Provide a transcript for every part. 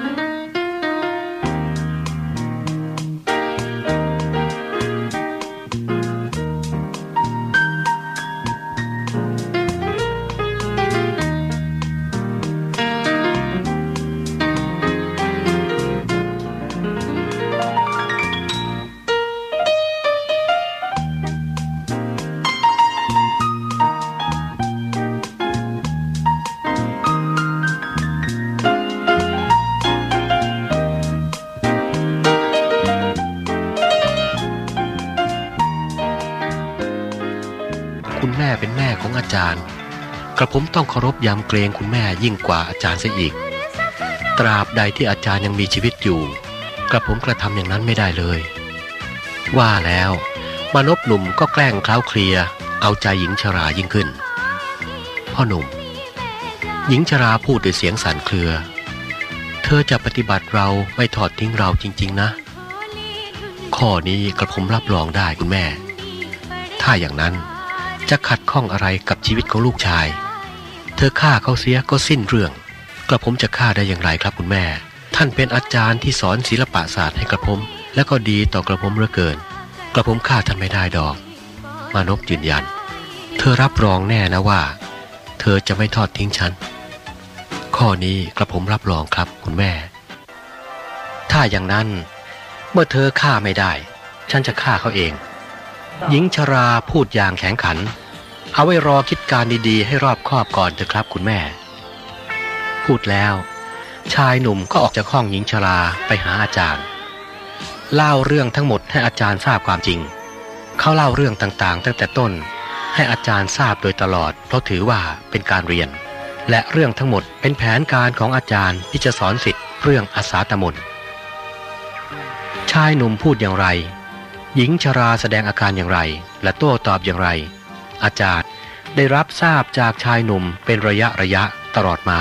คุณ ผมต้องเคารพยำเกรงคุณแม่ยิ่งกว่าอาจารย์เสียอีก ตราบใดที่อาจารย์ยังมีชีวิตอยู่กระผมกระทำอย่างนั้นไม่ได้เลย ว่าแล้วมานพหนุ่มก็แกล้งเคล้าเคลีย เอาใจหญิงชรายิ่งขึ้น พ่อหนุ่ม หญิงชราพูดด้วยเสียงสั่นเครือ เธอจะปฏิบัติเราไม่ทอดทิ้งเราจริง ๆ นะ ข้อนี้กระผมรับรองได้คุณแม่ ถ้าอย่างนั้นจะขัดข้องอะไรกับชีวิตของลูกชาย เธอฆ่าเขาเสียก็สิ้นเรื่อง กระผมจะฆ่าได้อย่างไรครับคุณแม่ ท่านเป็นอาจารย์ที่สอนศิลปศาสตร์ให้กระผม และก็ดีต่อกระผมเหลือเกิน กระผมฆ่าท่านไม่ได้ดอก มานพยืนยัน เธอรับรองแน่นะว่า เธอจะไม่ทอดทิ้งฉัน ข้อนี้กระผมรับรองครับคุณแม่ ถ้าอย่างนั้น เมื่อเธอฆ่าไม่ได้ ฉันจะฆ่าเขาเอง หญิงชราพูดอย่างแข็งขัน เอาไว้รอคิดการดีๆ ให้รอบคอบก่อนเถอะครับคุณแม่ พูดแล้ว ชายหนุ่มก็ออกจากห้องหญิงชราไปหาอาจารย์ เล่าเรื่องทั้งหมดให้อาจารย์ทราบความจริง เขาเล่าเรื่องต่างๆ ตั้งแต่ต้น ให้อาจารย์ทราบโดยตลอด เพราะถือว่าเป็นการเรียน และเรื่องทั้งหมดเป็นแผนการของอาจารย์ที่จะสอนสิทธิ์เรื่องอาสาตมนชายหนุ่มพูดอย่างไร หญิงชราแสดงอาการอย่างไร และโต้ตอบอย่างไร อาจารย์ได้รับทราบจากชายหนุ่มเป็นระยะระยะตลอดมา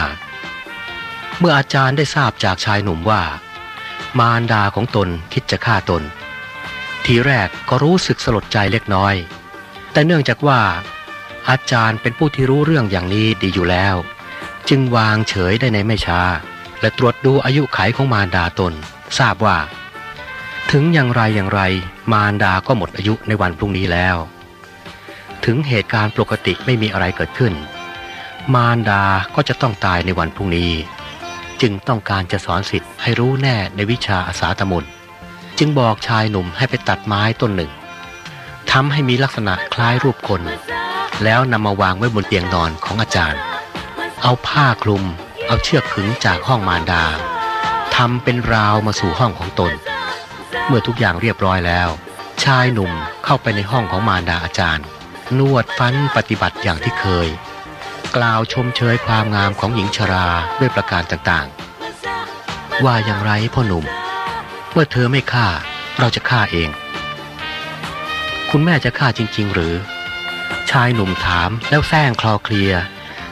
เมื่ออาจารย์ได้ทราบจากชายหนุ่มว่า มารดาของตนคิดจะฆ่าตน ทีแรกก็รู้สึกสลดใจเล็กน้อย แต่เนื่องจากว่า อาจารย์เป็นผู้ที่รู้เรื่องอย่างนี้ดีอยู่แล้ว จึงวางเฉยได้ในไม่ช้า และตรวจดูอายุไขของมารดาตน ทราบว่า ถึงอย่างไรอย่างไรมารดาก็หมดอายุในวันพรุ่งนี้แล้ว ถึงเหตุการณ์ปกติไม่มีอะไรเกิดขึ้น มารดาก็จะต้องตายในวันพรุ่งนี้ จึงต้องการจะสอนสิทธิ์ให้รู้แน่ในวิชาอาสาตมนจึงบอกชายหนุ่มให้ไปตัดไม้ต้นหนึ่งทำให้มีลักษณะคล้ายรูปคน แล้วนำมาวางไว้บนเตียงนอนของอาจารย์ เอาผ้าคลุม เอาเชือกขึงจากห้องมารดาทำเป็นราวมาสู่ห้องของตน เมื่อทุกอย่างเรียบร้อยแล้ว ชายหนุ่มเข้าไปในห้องของมารดาอาจารย์ นวดฟันปฏิบัติอย่างที่เคย กล่าวชมเชยความงามของหญิงชราด้วยประการต่างๆ ว่าอย่างไรพ่อหนุ่ม เมื่อเธอไม่ฆ่าเราจะฆ่าเอง คุณแม่จะฆ่าจริง ๆ หรือ ชายหนุ่มถามแล้วแซงคลอเคลีย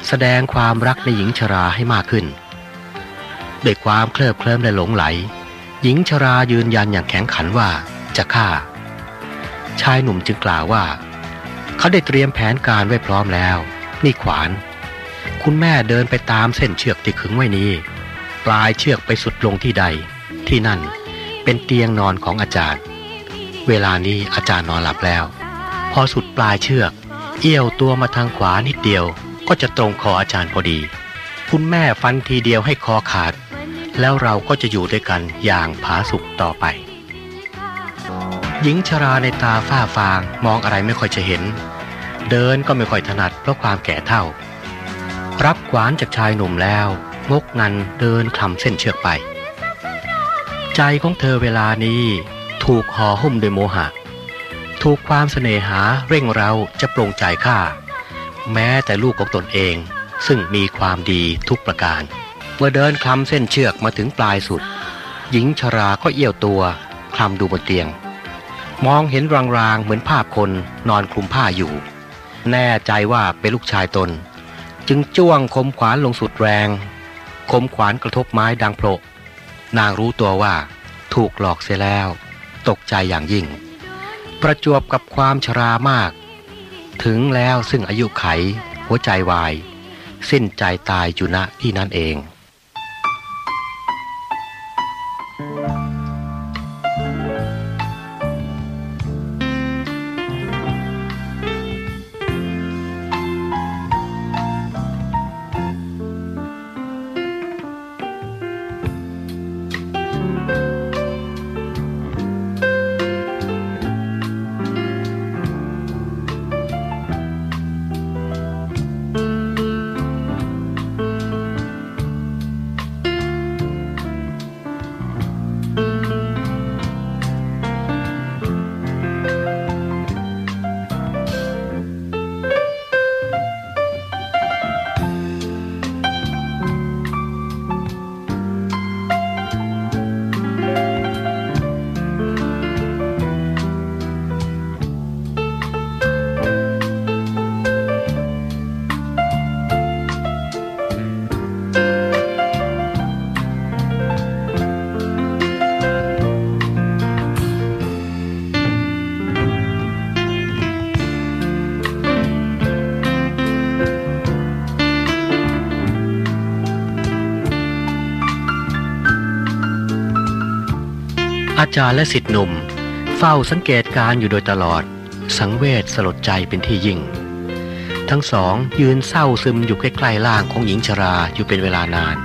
แสดงความรักในหญิงชราให้มากขึ้นด้วยความเคลิบเคลิ้มและหลงไหล หญิงชรายืนยันอย่างแข็งขันว่าจะฆ่า ชายหนุ่มจึงกล่าวว่า เขาได้เตรียมแผนการไว้พร้อมแล้ว นี่ขวาน คุณแม่เดินไปตามเส้นเชือกที่ขึงไว้นี้ ปลายเชือกไปสุดลงที่ใด ที่นั่นเป็นเตียงนอนของอาจารย์ เวลานี้อาจารย์นอนหลับแล้ว พอสุดปลายเชือก เอี้ยวตัวมาทางขวานิดเดียว ก็จะตรงคออาจารย์พอดี คุณแม่ฟันทีเดียวให้คอขาด แล้วเราก็จะอยู่ด้วยกันอย่างผาสุกต่อไปหญิงชราในตาฝ้าฟางมองอะไรไม่ค่อยจะเห็น เดินก็ไม่ค่อยถนัดเพราะความแก่เท่า รับขวานจากชายหนุ่มแล้วงกงันเดินคลำเส้นเชือกไป ใจของเธอเวลานี้ถูกห่อหุ้มด้วยโมหะ ถูกความเสน่หาเร่งเราจะปรงใจฆ่า แม้แต่ลูกของตนเองซึ่งมีความดีทุกประการ เมื่อเดินคลำเส้นเชือกมาถึงปลายสุด หญิงชราก็เอี้ยวตัวคลำดูบนเตียง มองเห็นรางๆเหมือนภาพคนนอนคลุมผ้าอยู่ แน่ใจว่าเป็นลูกชายตน จึงจ้วงคมขวานลงสุดแรง คมขวานกระทบไม้ดังโผล่นางรู้ตัวว่า ถูกหลอกเสียแล้ว ตกใจอย่างยิ่ง ประจวบกับความชรามาก ถึงแล้วซึ่งอายุไข หัวใจวาย สิ้นใจตายอยู่ณที่นั่นเอง จารย์และสิทธิหนุ่ม เฝ้าสังเกตการอยู่โดยตลอด สังเวชสลดใจเป็นที่ยิ่ง ทั้งสองยืนเศร้าซึมอยู่ใกล้ๆล่างของหญิงชราอยู่เป็นเวลานาน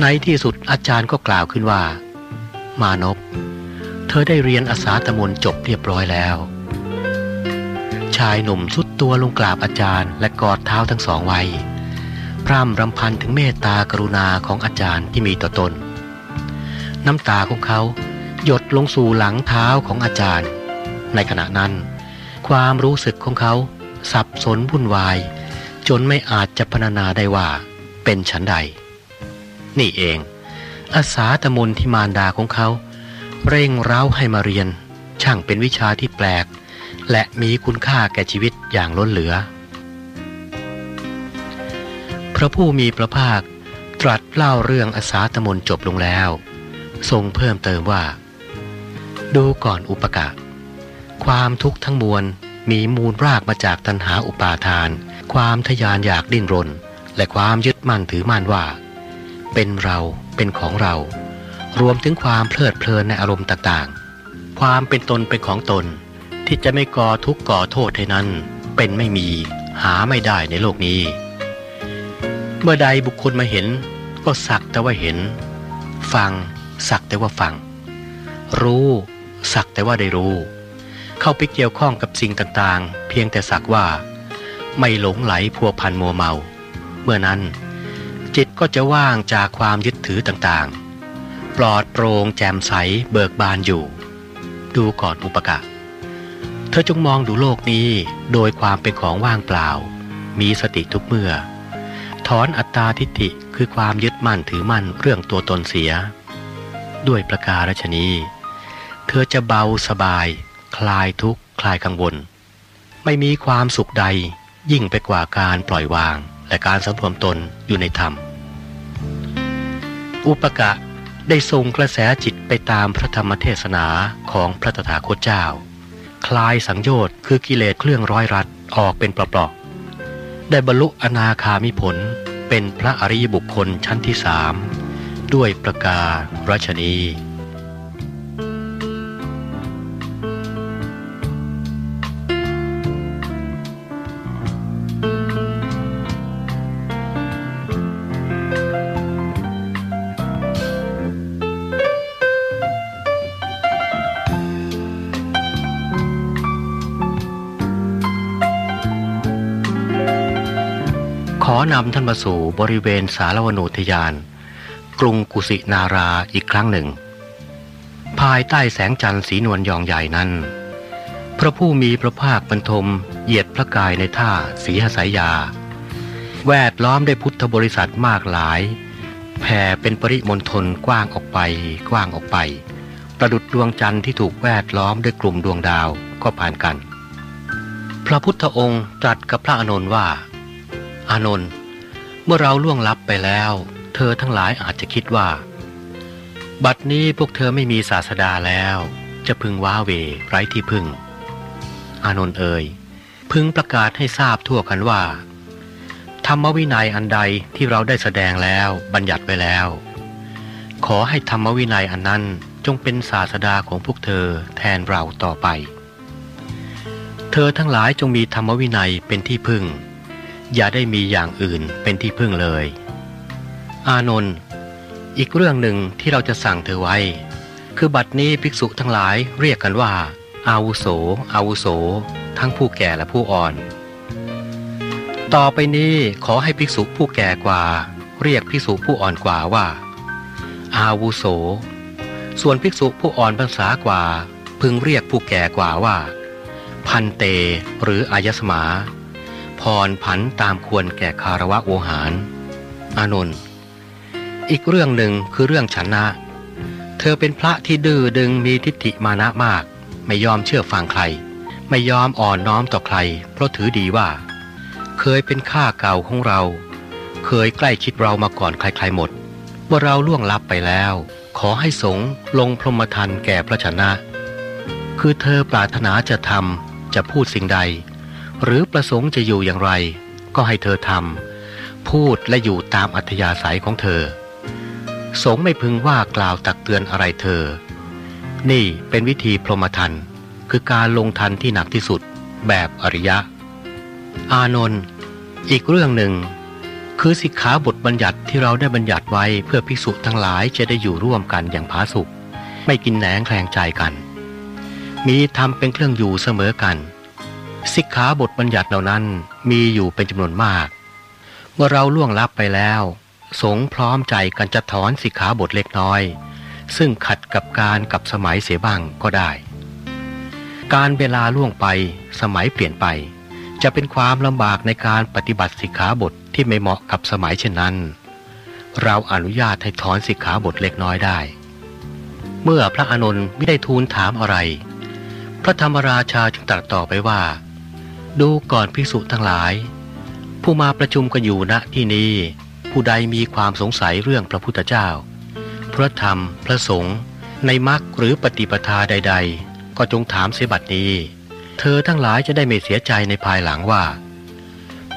ในที่สุดอาจารย์ก็กล่าวขึ้นว่า มานพเธอได้เรียนอาสาตมนจบเรียบร้อยแล้ว ชายหนุ่มสุดตัวลงกราบอาจารย์และกอดเท้าทั้งสองไว้ พร่ำรำพันถึงเมตตากรุณาของอาจารย์ที่มีต่อตนน้ำตาของเขา หยดลงสู่หลังเท้าของอาจารย์ ในขณะนั้น ความรู้สึกของเขาสับสนวุ่นวาย จนไม่อาจจะพรรณนาได้ว่าเป็นฉันใด นี่เอง อาสาตมนที่มารดาของเขา เร่งเร้าให้มาเรียน ช่างเป็นวิชาที่แปลก และมีคุณค่าแก่ชีวิตอย่างล้นเหลือ พระผู้มีพระภาคตรัสเล่าเรื่องอาสาตมนจบลงแล้ว ทรงเพิ่มเติมว่า ดูก่อนอุปกะ ความทุกข์ทั้งมวลมีมูลรากมาจากตัณหาอุปาทาน ความทยานอยากดิ้นรน และความยึดมั่นถือมั่นว่า เป็นเราเป็นของเรา รวมถึงความเพลิดเพลินในอารมณ์ต่างๆ ความเป็นตนเป็นของตน ที่จะไม่ก่อทุกข์ก่อโทษให้นั้น เป็นไม่มีหาไม่ได้ในโลกนี้ เมื่อใดบุคคลมาเห็น ก็สักแต่ว่าเห็น ฟังสักแต่ว่าฟัง รู้ สักแต่ว่าได้รู้ เข้าไปเกี่ยวข้องกับสิ่งต่างๆ เพียงแต่สักว่า ไม่หลงไหลพัวพันมัวเมา เมื่อนั้น จิตก็จะว่างจากความยึดถือต่างๆ ปลอดโปร่งแจ่มใสเบิกบานอยู่ ดูก่อนอุปกะเธอจงมองดูโลกนี้โดยความเป็นของว่างเปล่า มีสติทุกเมื่อ ถอนอัตตาทิฏฐิคือความยึดมั่นถือมั่นเรื่องตัวตนเสีย ด้วยประการฉนี้ เธอจะเบาสบาย คลายทุกข์ คลายกังวล ไม่มีความสุขใดยิ่งไปกว่าการปล่อยวาง และการสำรวมตนอยู่ในธรรม อุปกะได้ทรงกระแสจิตไปตามพระธรรมเทศนาของพระตถาคตเจ้า คลายสังโยชน์คือกิเลสเครื่องร้อยรัดออกเป็นเปลอกๆได้บรรลุอนาคามิผลเป็นพระอริยบุคคลชั้นที่สามด้วยประการรัชนี นำท่านมาสู่บริเวณสารวนูทยาน กรุงกุสินาราอีกครั้งหนึ่ง ภายใต้แสงจันทร์สีนวลยองใหญ่นั้น พระผู้มีพระภาคบรรทมเหยียดพระกายในท่าสีหสายยา แวดล้อมด้วยพุทธบริษัทมากหลายแผ่เป็นปริมณฑลกว้างออกไป กว้างออกไป ประดุดดวงจันทร์ที่ถูกแวดล้อมด้วยกลุ่มดวงดาวก็ผ่านกัน พระพุทธองค์ตรัสกับพระอานนว่า อานนท์เมื่อเราล่วงลับไปแล้ว เธอทั้งหลายอาจจะคิดว่า บัดนี้พวกเธอไม่มีศาสดาแล้ว จะพึงว้าเวไร้ที่พึ่ง อานนท์เอ่ยพึงประกาศให้ทราบทั่วกันว่า ธรรมวินัยอันใดที่เราได้แสดงแล้วบัญญัติไว้แล้ว ขอให้ธรรมวินัยอันนั้นจงเป็นศาสดาของพวกเธอแทนเราต่อไป เธอทั้งหลายจงมีธรรมวินัยเป็นที่พึ่ง อย่าได้มีอย่างอื่นเป็นที่พึ่งเลย อานนท์อีกเรื่องหนึ่งที่เราจะสั่งเธอไว้ คือบัดนี้ภิกษุทั้งหลายเรียกกันว่า อาวุโส อาวุโส ทั้งผู้แก่และผู้อ่อน ต่อไปนี้ขอให้ภิกษุผู้แก่กว่า เรียกภิกษุผู้อ่อนกว่าว่า อาวุโส ส่วนภิกษุผู้อ่อนภาษากว่า พึงเรียกผู้แก่กว่าว่า พันเตหรืออายสมา พรผันตามควรแก่คารวะโวหาร อานนท์อีกเรื่องหนึ่งคือเรื่องฉันนะ เธอเป็นพระที่ดื้อดึงมีทิฏฐิมานะมาก ไม่ยอมเชื่อฟังใคร ไม่ยอมอ่อนน้อมต่อใคร เพราะถือดีว่า เคยเป็นข้าเก่าของเรา เคยใกล้ชิดเรามาก่อนใครๆหมด ว่าเราล่วงลับไปแล้ว ขอให้สงฆ์ลงพรหมทันแก่พระชนะ คือเธอปรารถนาจะทำจะพูดสิ่งใด หรือประสงค์จะอยู่อย่างไร ก็ให้เธอทำพูดและอยู่ตามอัธยาศัยของเธอ สงไม่พึงว่ากล่าวตักเตือนอะไรเธอ นี่เป็นวิธีพรหมทันคือการลงทันที่หนักที่สุดแบบอริยะ อานนท์อีกเรื่องหนึ่ง คือสิกขาบทบัญญัติที่เราได้บัญญัติไว้เพื่อภิกษุทั้งหลายจะได้อยู่ร่วมกันอย่างผาสุกไม่กินแหนงแคลงใจกัน มีธรรมเป็นเครื่องอยู่เสมอกัน สิกขาบทบัญญัติเหล่านั้นมีอยู่เป็นจำนวนมาก เมื่อเราล่วงลับไปแล้ว สงพร้อมใจกันจะถอนสิกขาบทเล็กน้อย ซึ่งขัดกับการกับสมัยเสียบ้างก็ได้ การเวลาล่วงไปสมัยเปลี่ยนไป จะเป็นความลำบากในการปฏิบัติสิกขาบทที่ไม่เหมาะกับสมัยเช่นนั้น เราอนุญาตให้ถอนสิกขาบทเล็กน้อยได้ เมื่อพระอานนท์ไม่ได้ทูลถามอะไร พระธรรมราชาจึงตรัสต่อไปว่า ดูก่อนภิกษุทั้งหลาย ผู้มาประชุมกันอยู่ณที่นี้ผู้ใดมีความสงสัยเรื่องพระพุทธเจ้า พระธรรมพระสงฆ์ในมรรคหรือปฏิปทาใด ๆ ก็จงถามเสบัดนี้ เธอทั้งหลายจะได้ไม่เสียใจในภายหลังว่า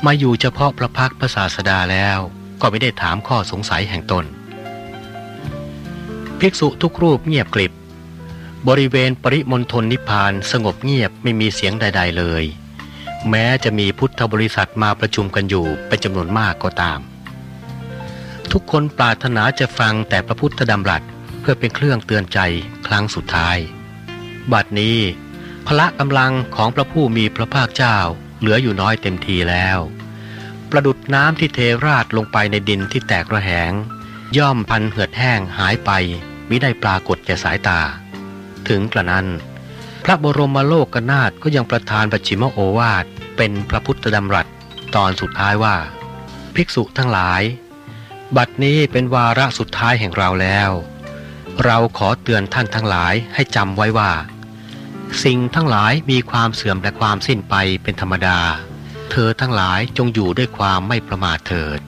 มาอยู่เฉพาะพระพักพระศาสดาแล้วก็ไม่ได้ถามข้อสงสัยแห่งตน ภิกษุทุกรูปเงียบกริบบริเวณปริมณฑลนิพพานสงบเงียบไม่มีเสียงใด ๆ เลย แม้จะมีพุทธบริษัทมาประชุมกันอยู่เป็นจำนวนมากก็ตาม ทุกคนปรารถนาจะฟังแต่พระพุทธดำรัสเพื่อเป็นเครื่องเตือนใจครั้งสุดท้าย บัดนี้พละกำลังของพระผู้มีพระภาคเจ้าเหลืออยู่น้อยเต็มทีแล้ว ประดุดน้ำที่เทราดลงไปในดินที่แตกระแหง ย่อมพันเหือดแห้งหายไปมิได้ปรากฏแก่สายตา ถึงกระนั้น พระบรมโลกนาถก็ยังประทานปัจฉิมโอวาท เป็นพระพุทธดำรัสตอนสุดท้ายว่า ภิกษุทั้งหลาย บัดนี้เป็นวาระสุดท้ายแห่งเราแล้ว เราขอเตือนท่านทั้งหลายให้จำไว้ว่า สิ่งทั้งหลายมีความเสื่อมและความสิ้นไปเป็นธรรมดา เธอทั้งหลายจงอยู่ด้วยความไม่ประมาทเถิด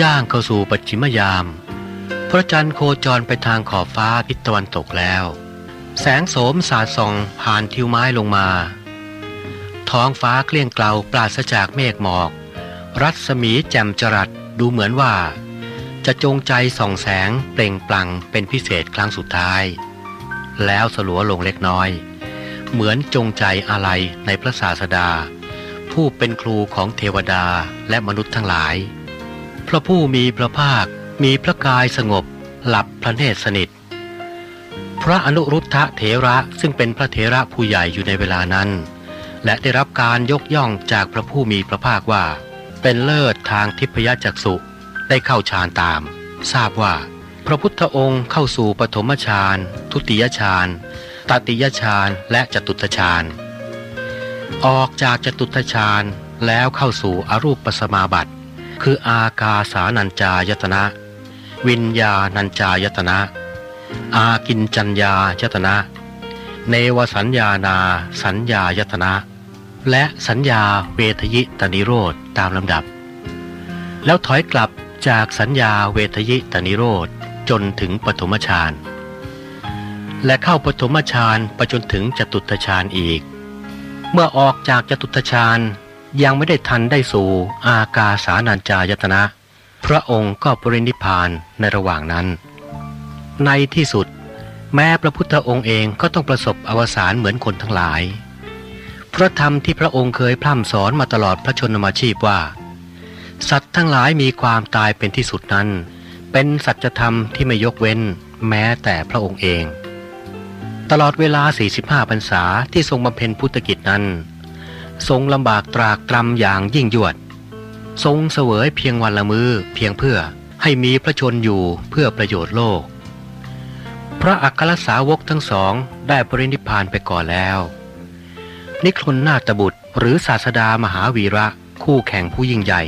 ย่างเข้าสู่ปัจฉิมยาม พระจันทร์โคจรไปทางขอบฟ้าทิศตะวันตกแล้ว แสงโสมสาดส่องผ่านทิวไม้ลงมา ท้องฟ้าเกลี้ยงเกลาปราศจากเมฆหมอก รัศมีแจ่มจรัสดูเหมือนว่า จะจงใจส่องแสงเปล่งปลั่งเป็นพิเศษครั้งสุดท้าย แล้วสลัวลงเล็กน้อย เหมือนจงใจอะไรในพระศาสดา ผู้เป็นครูของเทวดาและมนุษย์ทั้งหลาย พระผู้มีพระภาคมีพระกายสงบหลับพระเนตรสนิท พระอนุรุทธะเถระซึ่งเป็นพระเถระผู้ใหญ่อยู่ในเวลานั้น และได้รับการยกย่องจากพระผู้มีพระภาคว่า เป็นเลิศทางทิพยจักษุได้เข้าฌานตาม ทราบว่า พระพุทธองค์เข้าสู่ปฐมฌานทุติยฌานตติยฌานและจตุตฌานออกจากจตุตฌานแล้วเข้าสู่อรูปปสมาบัติคืออากาสานัญจายตนะ วิญญาณัญจายตนะ อากินจัญญายตนะ เนวสัญญานา สัญญายตนะ และสัญญาเวทยิตนิโรธตามลำดับ แล้วถอยกลับจากสัญญาเวทยิตนิโรธจนถึงปฐมฌานและเข้าปฐมฌานไปจนถึงจตุตฌานอีก เมื่อออกจากจตุตฌานยังไม่ได้ทันได้สู่อากาสานัญจายตนะ พระองค์ก็ปรินิพพานในระหว่างนั้น ในที่สุด แม้พระพุทธองค์เองก็ต้องประสบอวสานเหมือนคนทั้งหลาย พระธรรมที่พระองค์เคยพร่ำสอนมาตลอดพระชนมาชีพว่า สัตว์ทั้งหลายมีความตายเป็นที่สุดนั้น เป็นสัจธรรมที่ไม่ยกเว้นแม้แต่พระองค์เอง ตลอดเวลา 45พรรษาที่ทรงบำเพ็ญพุทธกิจนั้น ทรงลำบากตรากตรำอย่างยิ่งยวด ทรงเสวยเพียงวันละมือเพียงเพื่อให้มีพระชนอยู่เพื่อประโยชน์โลก พระอัครสาวกทั้งสองได้ปรินิพพานไปก่อนแล้ว นิครนนาตบุตร หรือศาสดามหาวีระ คู่แข่งผู้ยิ่งใหญ่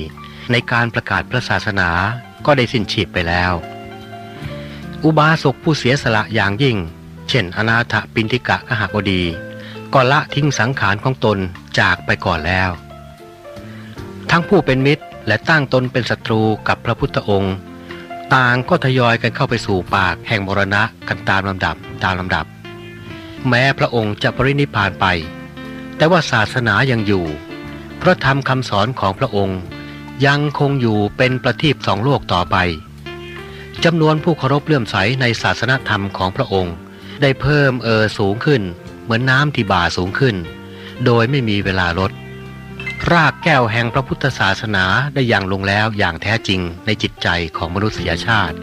ในการประกาศพระศาสนาก็ได้สิ้นชีพไปแล้ว อุบาสกผู้เสียสละอย่างยิ่ง เช่น อนาถปินทิกะกหบดี ก็ละทิ้งสังขารของตนจากไปก่อนแล้ว ทั้งผู้เป็นมิตรและตั้งตนเป็นศัตรูกับพระพุทธองค์ต่างก็ทยอยกันเข้าไปสู่ปากแห่งมรณะกันตามลำดับตามลำดับ แม้พระองค์จะปรินิพานไป แต่ว่าศาสนายังอยู่ พระธรรมคำสอนของพระองค์ ยังคงอยู่เป็นประทีปสองโลกต่อไปจำนวนผู้เคารพเลื่อมใสในศาสนธรรมของพระองค์ ได้เพิ่มเออสูงขึ้น เหมือนน้ำที่บ่าสูงขึ้น โดยไม่มีเวลาลด รากแก้วแห่งพระพุทธศาสนาได้อยังลงแล้วอย่างแท้จริงในจิตใจของมนุษยชาติ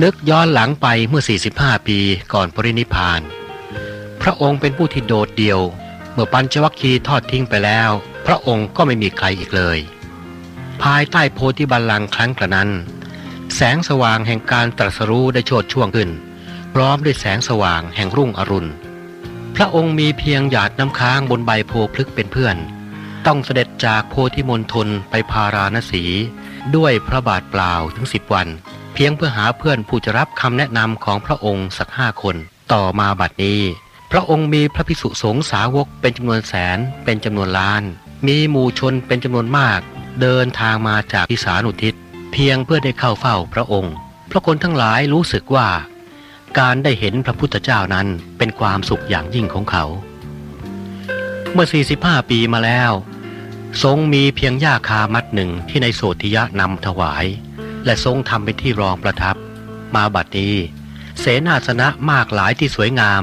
นึกย้อนหลังไปเมื่อ 45 ปีก่อนปรินิพาน พระองค์เป็นผู้ที่โดดเดี่ยว เมื่อปัญจวัคคีย์ทอดทิ้งไปแล้ว พระองค์ก็ไม่มีใครอีกเลย ภายใต้โพธิบัลลังก์ครั้งกระนั้น แสงสว่างแห่งการตรัสรู้ได้โชดช่วงขึ้น พร้อมด้วยแสงสว่างแห่งรุ่งอรุณ พระองค์มีเพียงหยาดน้ำค้างบนใบโพพลึกเป็นเพื่อน ต้องเสด็จจากโพธิมณฑลไปพาราณสี ด้วยพระบาทเปล่าถึงสิบวัน เพียงเพื่อหาเพื่อนผู้จะรับคำแนะนำของพระองค์สักห้าคน ต่อมาบัดนี้ พระองค์มีพระภิกษุสงฆ์สาวกเป็นจำนวนแสน เป็นจำนวนล้าน มีหมู่ชนเป็นจำนวนมาก เดินทางมาจากพิสานุทิศ เพียงเพื่อได้เข้าเฝ้าพระองค์ พระคนทั้งหลายรู้สึกว่า การได้เห็นพระพุทธเจ้านั้นเป็นความสุขอย่างยิ่งของเขา เมื่อ 45 ปีมาแล้ว ทรงมีเพียงหญ้าคามัดหนึ่งที่ในโสธิยะนำถวาย และทรงทำเป็นที่รองประทับ มาบัดนี้เสนาสนะมากหลายที่สวยงาม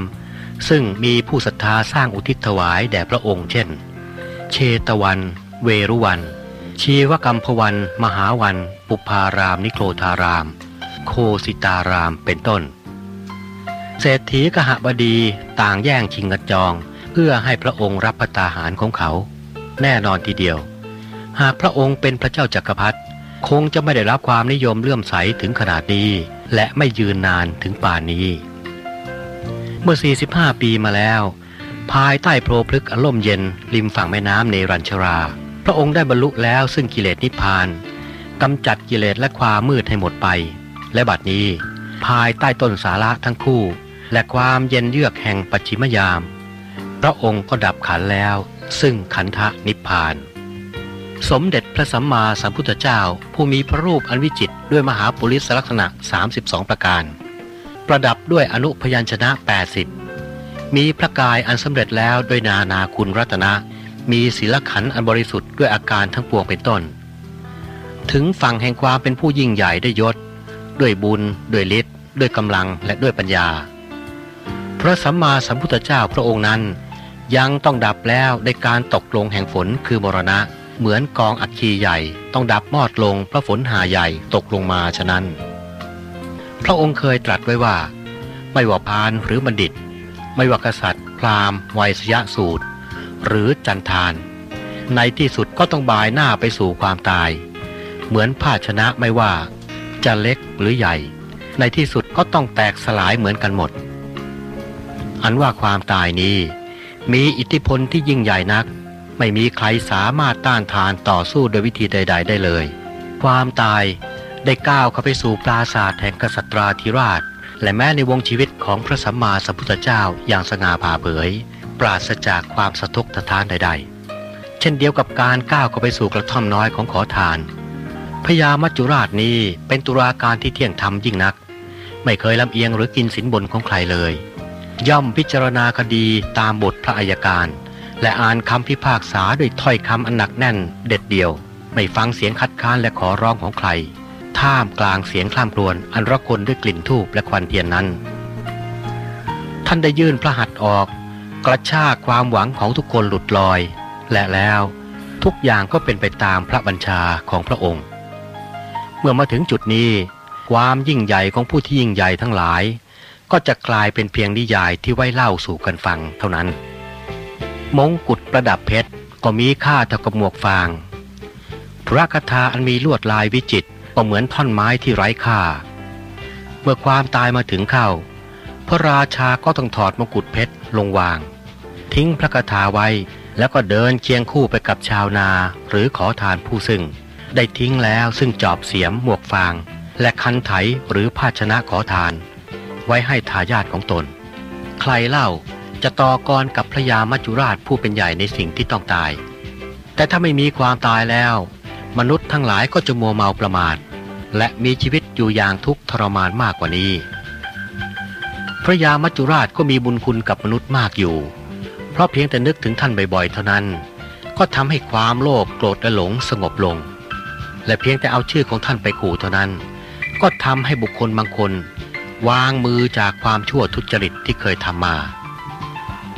ซึ่งมีผู้ศรัทธาสร้างอุทิศถวายแด่พระองค์เช่น เชตวัน เวรุวัน ชีวกัมพวัน มหาวัน ปุพารามนิโครธาราม โคสิตารามเป็นต้น เศรษฐีกหบดีต่างแย่งชิงกันจอง เพื่อให้พระองค์รับพระตาหารของเขา แน่นอนทีเดียว หากพระองค์เป็นพระเจ้าจักรพรรดิ คงจะไม่ได้รับความนิยมเลื่อมใสถึงขนาดนี้ และไม่ยืนนานถึงป่านนี้ เมื่อ 45 ปีมาแล้ว ภายใต้โพรพฤกษ์อล่มเย็นริมฝั่งแม่น้ำเนรัญชรา พระองค์ได้บรรลุแล้วซึ่งกิเลสนิพพานกำจัดกิเลสและความมืดให้หมดไป และบัดนี้ ภายใต้ต้นสาระทั้งคู่ และความเย็นเยือกแห่งปัจฉิมยาม พระองค์ก็ดับขันแล้ว ซึ่งขันธนิพพาน สมเด็จ ระสัมมาสัมพุทธเจ้า ผู้มีพระรูปอันวิจิตด้วยมหาปุริสลักษณะ 32 ประการ ประดับด้วยอนุพยัญชนะ 80 มีพระกายอันสำเร็จแล้วด้วยนานาคุณรัตนะ มีศีลขันธ์อันบริสุทธิ์ด้วยอาการทั้งปวงเป็นต้น ถึงฝั่งแห่งความเป็นผู้ยิ่งใหญ่ได้ยศ ด้วยบุญ ด้วยฤทธิ์ด้วยกำลังและด้วยปัญญาพระระสัมมาสัมพุทธเจ้าพระองค์นั้นยังต้องดับแล้วในการตกลงแห่งฝนคือมรณะ เหมือนกองอัคคีใหญ่ต้องดับมอดลงเพราะฝนหาใหญ่ตกลงมาฉะนั้น พระองค์เคยตรัสไว้ว่า ไม่ว่าพานหรือบัณฑิต ไม่ว่ากษัตริย์ พราหมณ์ไวยสยสูตร หรือจันทาน ในที่สุดก็ต้องบายหน้าไปสู่ความตาย เหมือนภาชนะไม่ว่า จะเล็กหรือใหญ่ ในที่สุดก็ต้องแตกสลายเหมือนกันหมด อันว่าความตายนี้มีอิทธิพลที่ยิ่งใหญ่นัก ไม่มีใครสามารถต้านทานต่อสู้โดยวิธีใด ๆ ได้เลย ความตายได้ก้าวเข้าไปสู่ปราศาสตร์แห่งกษัตราธิราช และแม้ในวงชีวิตของพระสัมมาสัมพุทธเจ้าอย่างสง่าผ่าเผย ปราศจากความสะทกสะท้านใด ๆ เช่นเดียวกับการก้าวเข้าไปสู่กระท่อมน้อยของขอทานพญามัจจุราชนี้เป็นตุลาการที่เที่ยงธรรมยิ่งนัก ไม่เคยลำเอียงหรือกินสินบนของใครเลย ย่อมพิจารณาคดีตามบทพระอัยการ และอ่านคำพิพากษาด้วยถ้อยคำอันหนักแน่นเด็ดเดี่ยว ไม่ฟังเสียงคัดค้านและขอร้องของใคร ท่ามกลางเสียงคล่ำครวญอันระคนด้วยกลิ่นทูบและควันเทียนนั้น ท่านได้ยื่นพระหัตถ์ออก กระชากความหวังของทุกคนหลุดลอย และแล้วทุกอย่างก็เป็นไปตามพระบัญชาของพระองค์ เมื่อมาถึงจุดนี้ ความยิ่งใหญ่ของผู้ที่ยิ่งใหญ่ทั้งหลาย ก็จะกลายเป็นเพียงนิยายที่ไว้เล่าสู่กันฟังเท่านั้น มงกุฎประดับเพชรก็มีค่าเท่ากับหมวกฟาง พระคาถาอันมีลวดลายวิจิตรก็เหมือนท่อนไม้ที่ไร้ค่า เมื่อความตายมาถึงเข้า พระราชาก็ต้องถอดมงกุฎเพชรลงวาง ทิ้งพระคาถาไว้แล้วก็เดินเคียงคู่ไปกับชาวนาหรือขอทานผู้ซึ่ง ได้ทิ้งแล้วซึ่งจอบเสียมหมวกฟาง และคันไถหรือภาชนะขอทาน ไว้ให้ทายาทของตน ใครเล่า จะต่อกรกับพระยามัจจุราชผู้เป็นใหญ่ในสิ่งที่ต้องตาย แต่ถ้าไม่มีความตายแล้ว มนุษย์ทั้งหลายก็จะมัวเมาประมาท และมีชีวิตอยู่อย่างทุกข์ทรมานมากกว่านี้ พระยามัจจุราชก็มีบุญคุณกับมนุษย์มากอยู่ เพราะเพียงแต่นึกถึงท่านบ่อยๆ เท่านั้น ก็ทำให้ความโลภโกรธและหลงสงบลง และเพียงแต่เอาชื่อของท่านไปขู่เท่านั้น ก็ทำให้บุคคลบางคน วางมือจากความชั่วทุจริตที่เคยทำมา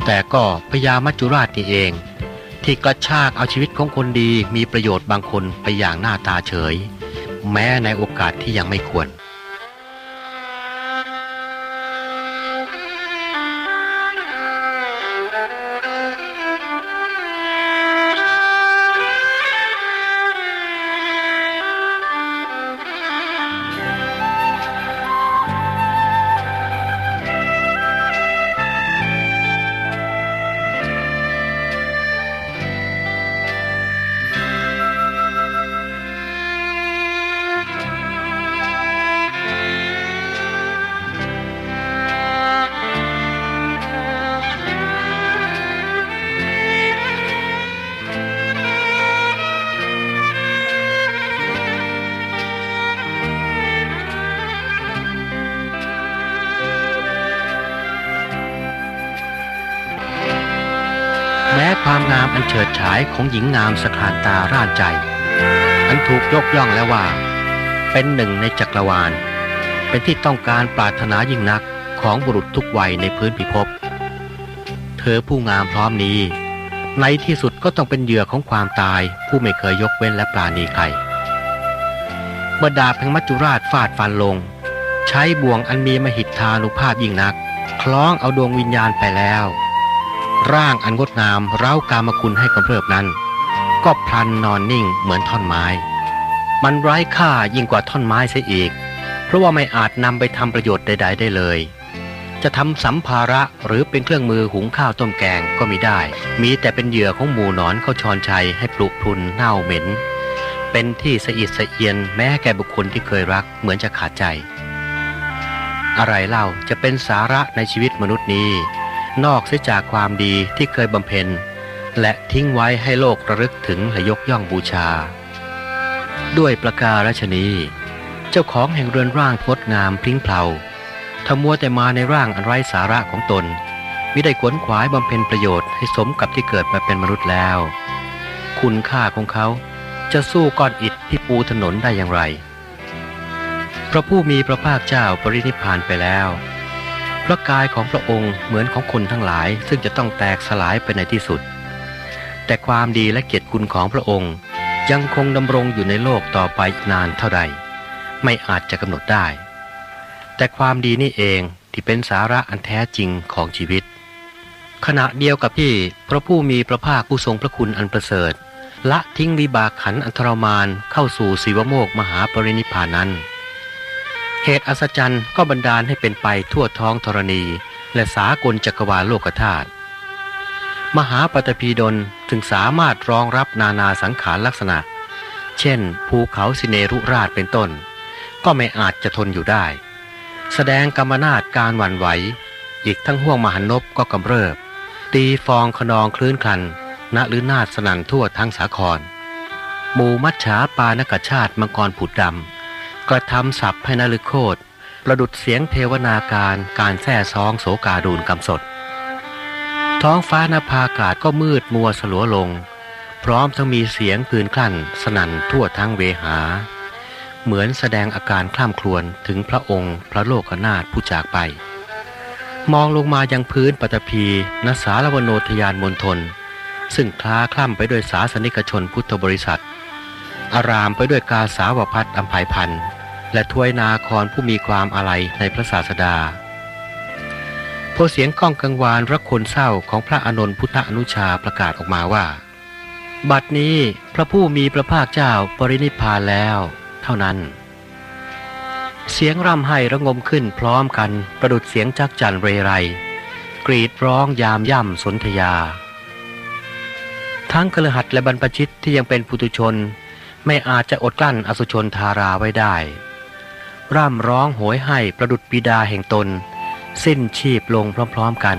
แต่ก็พญามัจจุราชนี่เอง ที่กระชากเอาชีวิตของคนดีมีประโยชน์บางคนไปอย่างหน้าตาเฉย แม้ในโอกาสที่ยังไม่ควร ฉิดฉายของหญิงงามสคานตาร่านใจ อันถูกยกย่องแล้วว่า เป็นหนึ่งในจักรวาล เป็นที่ต้องการปรารถนายิ่งนักของบุรุษทุกวัยในพื้นพิภพ เธอผู้งามพร้อมนี้ ในที่สุดก็ต้องเป็นเหยื่อของความตาย ผู้ไม่เคยยกเว้นและปราณีใครเมื่อดาบแห่งมัจจุราชฟาดฟันลง ใช้บ่วงอันมีมหิทธานุภาพยิ่งนัก คล้องเอาดวงวิญญาณไปแล้ว ร่างอันงดงามเร้ากามคุณให้กำเริบนั้น ก็พลันนอนนิ่งเหมือนท่อนไม้ มันไร้ค่ายิ่งกว่าท่อนไม้เสียอีก เพราะว่าไม่อาจนำไปทำประโยชน์ใด ๆ ได้เลย จะทำสัมภาระหรือเป็นเครื่องมือหุงข้าวต้มแกงก็มีได้ มีแต่เป็นเหยื่อของหมูหนอนเข้าชอนชัยให้ปลุกพุนเน่าเหม็น เป็นที่สะอิดสะเอียนแม้แก่บุคคลที่เคยรักเหมือนจะขาดใจ อะไรเล่าจะเป็นสาระในชีวิตมนุษย์นี้ นอกเสียจากความดีที่เคยบำเพ็ญ และทิ้งไว้ให้โลกระลึกถึงและยกย่องบูชา ด้วยประการชนีเจ้าของแห่งเรือนร่างงดงามพริ้งเพลาทมัวแต่มาในร่างอันไร้สาระของตนมิได้ขวนขวายบำเพ็ญประโยชน์ให้สมกับที่เกิดมาเป็นมนุษย์แล้ว คุณค่าของเขาจะสู้ก้อนอิฐที่ปูถนนได้อย่างไร พระผู้มีพระภาคเจ้าปรินิพานไปแล้ว พระกายของพระองค์เหมือนของคนทั้งหลาย ซึ่งจะต้องแตกสลายไปในที่สุด แต่ความดีและเกียรติคุณของพระองค์ยังคงดำรงอยู่ในโลกต่อไปนานเท่าใด ไม่อาจจะกำหนดได้ แต่ความดีนี่เองที่เป็นสาระอันแท้จริงของชีวิต ขณะเดียวกับที่พระผู้มีพระภาคผู้ทรงพระคุณอันประเสริฐ ละทิ้งวิบากขันอันทรมานเข้าสู่สีวโมกมหาปรินิพพานนั้น เหตุอัศจรรย์ก็บันดาลให้เป็นไปทั่วท้องธรณี และสากลจักรวาลโลกธาตุมหาปฐพีดลถึงสามารถรองรับนานาสังขารลักษณะ เช่น ภูเขาสิเนรุราชเป็นต้น ก็ไม่อาจจะทนอยู่ได้ แสดงกรรมนาฏการหวั่นไหว อีกทั้งห่วงมหันนบก็กำเริบ ตีฟองขนองคลื่นคลันณหรือนาดสนั่นทั่วทั้งสาครหมู่มัจฉาปานกชาติมังกรผุดดำ กระทำสับให้นลึกโคตรประดุดเสียงเทวนาการการแท่ซองโสกาดูนกำสด ท้องฟ้านภาอากาศก็มืดมัวสลัวลง พร้อมทั้งมีเสียงปืนคลั่น สนั่นทั่วทั้งเวหา เหมือนแสดงอาการคล่ำครวญถึงพระองค์พระโลกนาถผู้จากไป มองลงมายังพื้นปฐพีนสารวโนทยานมณฑลซึ่งคล้าคล่ำไปด้วยสาสนิกชนพุทธบริษัท อารามไปด้วยกาสาวพัดอัมภัยพันธ์และทวยนาครผู้มีความอาลัยในพระศาสดาพอเสียงก้องกังวานรักคนเศร้าของพระอนนท์พุทธอนุชาประกาศออกมาว่า บัดนี้พระผู้มีพระภาคเจ้าปรินิพพานแล้ว เท่านั้น เสียงร่ำไห้ระงมขึ้นพร้อมกันประดุดเสียงจักจันเรไร กรีดร้องยามย่ำสนธยา ทั้งกระหัตและบรรพชิตที่ยังเป็นปุตุชน ไม่อาจจะอดกลั้นอสุชนทาราไว้ได้ ร่ำร้องโหยให้ประดุดปิดาแห่งตน สิ้นชีพลงพร้อมๆกัน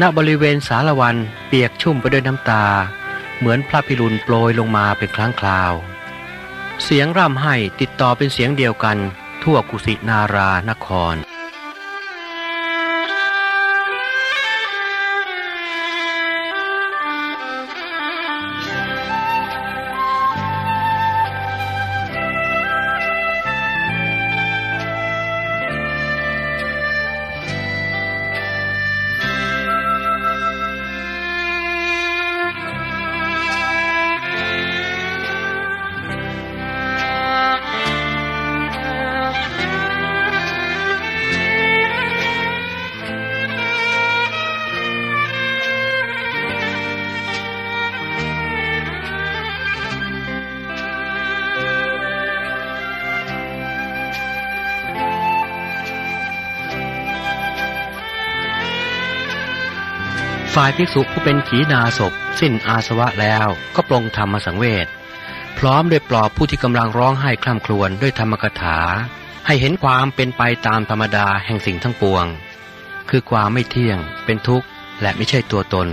ณบริเวณสารวันเปียกชุ่มไปด้วยน้ำตา เหมือนพระพิรุณโปรยลงมาเป็นครั้งคราว เสียงร่ำไห้ติดต่อเป็นเสียงเดียวกันทั่วกุสินารา นคร ฝ่ายภิกษุผู้เป็นขีณาศพ สิ้นอาสวะแล้วก็ปรงธรรมสังเวชพร้อมด้วยปลอบผู้ที่กำลังร้องไห้คล่ำครวญด้วยธรรมกถา ให้เห็นความเป็นไปตามธรรมดาแห่งสิ่งทั้งปวง คือความไม่เที่ยง เป็นทุกข์ และไม่ใช่ตัวตน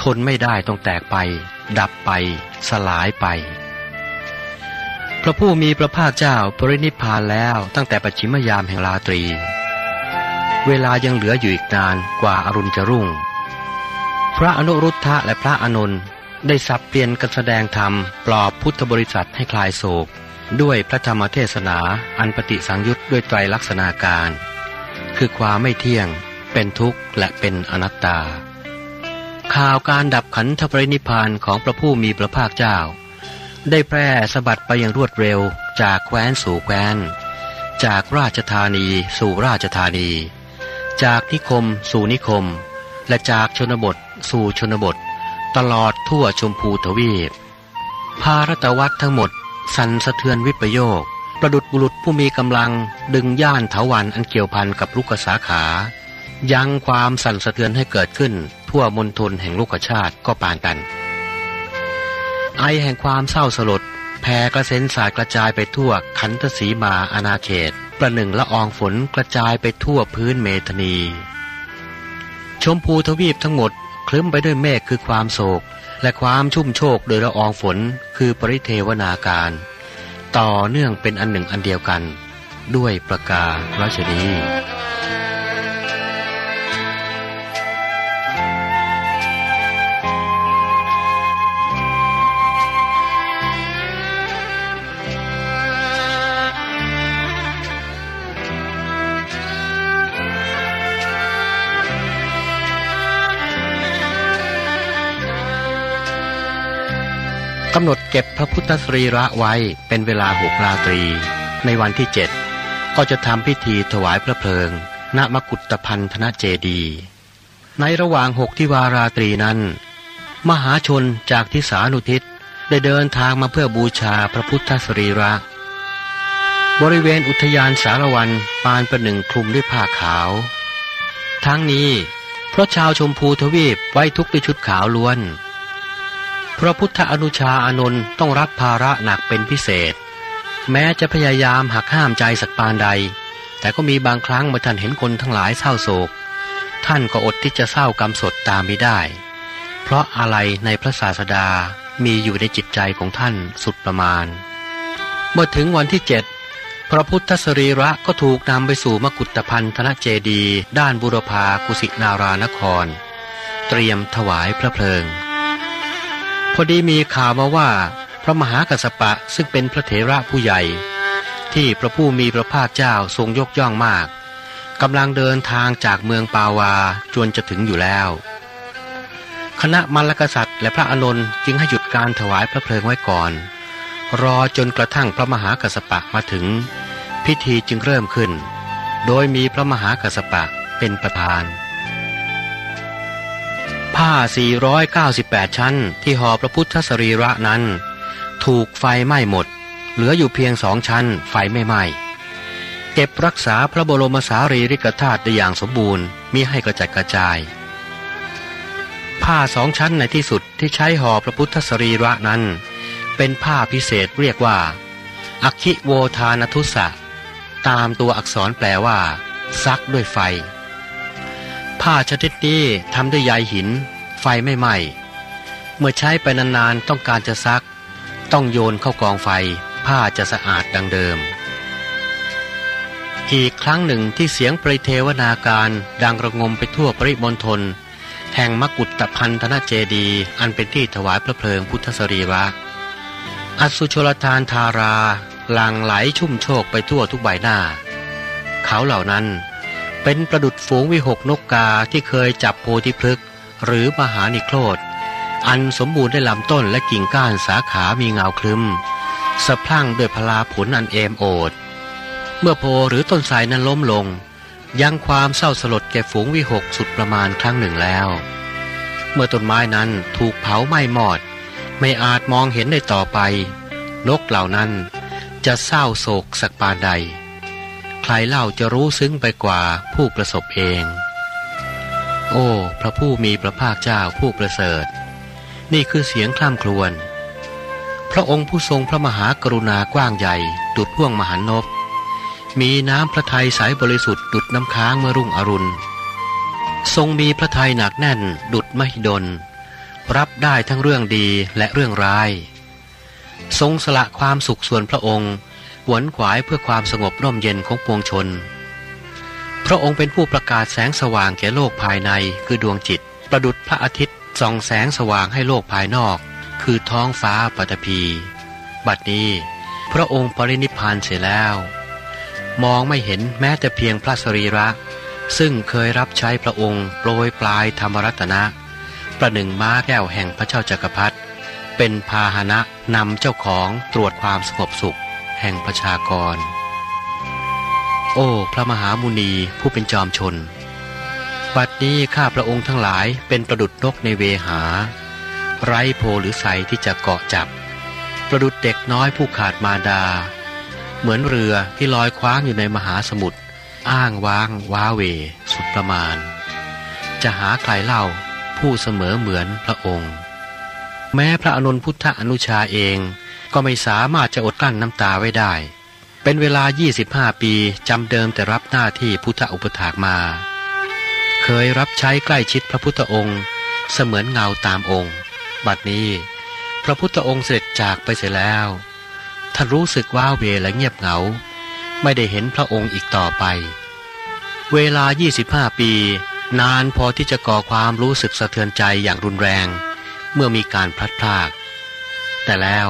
ทนไม่ได้ต้องแตกไป ดับไป สลายไป พระผู้มีพระภาคเจ้าปรินิพพานแล้วตั้งแต่ปัจฉิมยามแห่งราตรี เวลายังเหลืออยู่อีกนานกว่าอารุณจะรุ่ง พระอนุรุทธะและพระอานนได้สับเปลี่ยนกันแสดงธรรม ปลอบพุทธบริษัทให้คลายโศก ด้วยพระธรรมเทศนาอันปฏิสังยุตด้วยไตรลักษณาการ คือความไม่เที่ยง เป็นทุกข์และเป็นอนัตตา ข่าวการดับขันธปรินิพพานของพระผู้มีพระภาคเจ้า ได้แพร่สะบัดไปอย่างรวดเร็วจากแคว้นสู่แคว้น จากราชธานีสู่ราชธานี จากนิคมสู่นิคม และจากชนบท สู่ชนบท ตลอดทั่วชมพูทวีป ภารตวัตทั้งหมด สั่นสะเทือนวิปโยค ประดุดบุรุษผู้มีกำลังดึงย่านเถาวันอันเกี่ยวพันกับลูกสาขา ยังความสั่นสะเทือนให้เกิดขึ้น ทั่วมณฑลแห่งลูกชาติก็ปานกัน ไอแห่งความเศร้าสลดแผ่กระเซ็นสายกระจายไปทั่วขันธสีมาอาณาเขต ประหนึ่งละอองฝนกระจายไปทั่วพื้นเมธนี ชมพูทวีปทั้งหมด คลึ้มไปด้วยเมฆคือความโศก และความชุ่มโชกโดยละอองฝนคือปริเทวนาการ ต่อเนื่องเป็นอันหนึ่งอันเดียวกัน ด้วยประกาศราชนี「 กำหนดเก็บพระพุทธสรีระไว้เป็นเวลาหกราตรี ในวันที่เจ็ดก็จะทำพิธีถวายพระเพลิง ณมกุฏพันธนเจดี ในระหว่างหกที่วาราตรีนั้น มหาชนจากทิสานุทิศได้เดินทางมาเพื่อบูชาพระพุทธสรีระ บริเวณอุทยานสารวันปานประหนึ่งคลุมด้วยผ้าขาว ทั้งนี้เพราะชาวชมพูทวีปไว้ทุกด้วยชุดขาวล้วน พระพุทธอนุชาอานนท์ต้องรับภาระหนักเป็นพิเศษ แม้จะพยายามหักห้ามใจสักปานใด แต่ก็มีบางครั้งเมื่อท่านเห็นคนทั้งหลายเศร้าโศก ท่านก็อดที่จะเศร้ากำสดตามไม่ได้ เพราะอะไรในพระศาสดามีอยู่ในจิตใจของท่านสุดประมาณ เมื่อถึงวันที่เจ็ดพระพุทธสรีระก็ถูกนำไปสู่มกุฏพันธนเจดี ด้านบุรพากุสินารา นคร เตรียมถวายพระเพลิง พอดีมีข่าวมาว่า พระมหากัสปะซึ่งเป็นพระเถระผู้ใหญ่ ที่พระผู้มีพระภาคเจ้าทรงยกย่องมากกำลังเดินทางจากเมืองปาวาจวนจะถึงอยู่แล้ว คณะมรรคษัตริย์ และพระอานนท์จึงให้หยุดการถวายพระเพลิงไว้ก่อน รอจนกระทั่งพระมหากัสปะมาถึง พิธีจึงเริ่มขึ้น โดยมีพระมหากัสปะเป็นประธาน ผ้า 498 ชั้น ที่ห่อพระพุทธสรีระนั้น ถูกไฟไหม้หมด เหลืออยู่เพียงสองชั้น ไฟไม่ไหม้เก็บรักษาพระบรมสารีริกธาตุได้อย่างสมบูรณ์มิให้กระจัดกระจาย ผ้าสองชั้นในที่สุดที่ใช้ห่อพระพุทธสรีระนั้น เป็นผ้าพิเศษเรียกว่า อักขิโวทานทุสะตามตัวอักษรแปลว่า ซักด้วยไฟ ผ้าชนิดนี้ทำด้วยใยหิน ไฟไม่ไหม้เมื่อใช้ไปนานๆต้องการจะซัก ต้องโยนเข้ากองไฟ ผ้าจะสะอาดดังเดิม อีกครั้งหนึ่งที่เสียงปริเทวนาการดังระงมไปทั่วปริมณฑลแห่งมกุฏตพันธนเจดีอันเป็นที่ถวายพระเพลิงพุทธสรีระอสุชลทานทาราหลังไหลชุ่มโชกไปทั่วทุกใบหน้า เขาเหล่านั้น เป็นประดุดฝูงวิหกนกกาที่เคยจับโพธิพฤกษ์หรือมหานิโครธอันสมบูรณ์ได้ลำต้นและกิ่งก้านสาขามีเงาคลึมสะพรั่งด้วยพลาผลอันเอมโอด เมื่อโพหรือต้นไทรนั้นล้มลง ยังความเศร้าสลดแก่ฝูงวิหกสุดประมาณครั้งหนึ่งแล้ว เมื่อต้นไม้นั้นถูกเผาไหม้หมอด ไม่อาจมองเห็นได้ต่อไป นกเหล่านั้นจะเศร้าโศกสักปานใด รเล่าจะรู้ซึ้งไปกว่าผู้ประสบเอง โอ้ พระผู้มีพระภาคเจ้าผู้ประเสริฐ นี่คือเสียงคล่ำครวญพระองค์ผู้ทรงพระมหากรุณากว้างใหญ่ดุดพ่วงมหันนบมีน้ำพระทัยใสบริสุทธิ์ดุดน้ำค้างเมื่อรุ่งอรุณ ทรงมีพระทัยหนักแน่น ดุดมหิดล รับได้ทั้งเรื่องดีและเรื่องร้าย ทรงสละความสุขส่วนพระองค์ หวนขวายเพื่อความสงบร่มเย็นของปวงชน พระองค์เป็นผู้ประกาศแสงสว่างแก่โลกภายในคือดวงจิต ประดุดพระอาทิตย์ส่องแสงสว่างให้โลกภายนอก คือท้องฟ้าปฐพี บัดนี้ พระองค์ปรินิพานเสียแล้ว มองไม่เห็นแม้แต่เพียงพระสรีระ ซึ่งเคยรับใช้พระองค์โปรยปลายธรรมรัตนะ ประหนึ่งม้าแก้วแห่งพระเจ้าจักรพรรดิเป็นพาหนะนำเจ้าของตรวจความสงบสุข แห่งประชากร โอ้พระมหามุนีผู้เป็นจอมชน บัดนี้ข้าพระองค์ทั้งหลายเป็นประดุดนกในเวหา ไร้โพหรือใสที่จะเกาะจับ ประดุดเด็กน้อยผู้ขาดมาดา เหมือนเรือที่ลอยคว้างอยู่ในมหาสมุทรอ้างว้างว้าเว สุดประมาณ จะหาใครเล่าผู้เสมอเหมือนพระองค์ แม้พระอนุนพุทธอนุชาเอง ก็ไม่สามารถจะอดกลั้นน้ำตาไว้ได้ เป็นเวลา 25 ปีจำเดิมแต่รับหน้าที่พุทธอุปถากมา เคยรับใช้ใกล้ชิดพระพุทธองค์ เสมือนเงาตามองค์ บัดนี้ พระพุทธองค์เสด็จจากไปเสียแล้ว ท่านรู้สึกว้าเวและเงียบเหงา ไม่ได้เห็นพระองค์อีกต่อไป เวลา 25 ปี นานพอที่จะก่อความรู้สึกสะเทือนใจอย่างรุนแรง เมื่อมีการพลัดพราก แต่แล้ว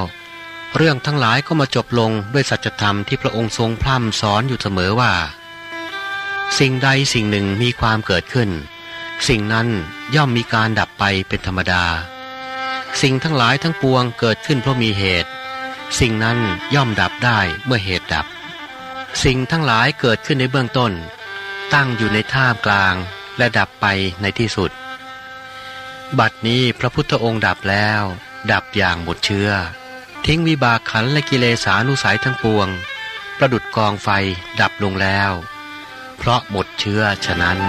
เรื่องทั้งหลายก็มาจบลงด้วยสัจธรรมที่พระองค์ทรงพร่ำสอนอยู่เสมอว่า สิ่งใดสิ่งหนึ่งมีความเกิดขึ้น สิ่งนั้นย่อมมีการดับไปเป็นธรรมดา สิ่งทั้งหลายทั้งปวงเกิดขึ้นเพราะมีเหตุ สิ่งนั้นย่อมดับได้เมื่อเหตุดับ สิ่งทั้งหลายเกิดขึ้นในเบื้องต้น ตั้งอยู่ในท่ามกลางและดับไปในที่สุด บัดนี้พระพุทธองค์ดับแล้ว ดับอย่างหมดเชื้อ ทิ้งวิบากขันและกิเลสานุสัยทั้งปวง ประดุดกองไฟดับลงแล้ว เพราะหมดเชื้อฉะนั้น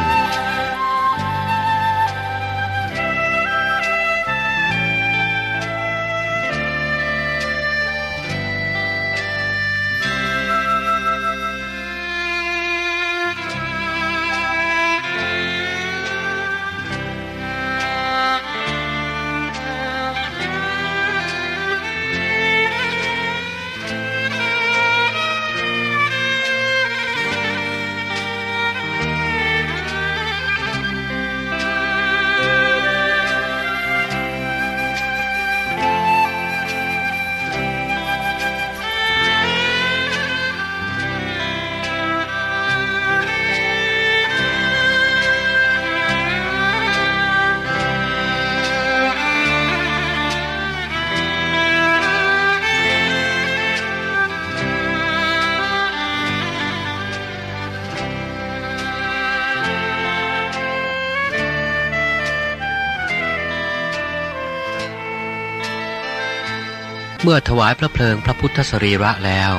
เมื่อถวายพระเพลิงพระพุทธสรีระแล้ว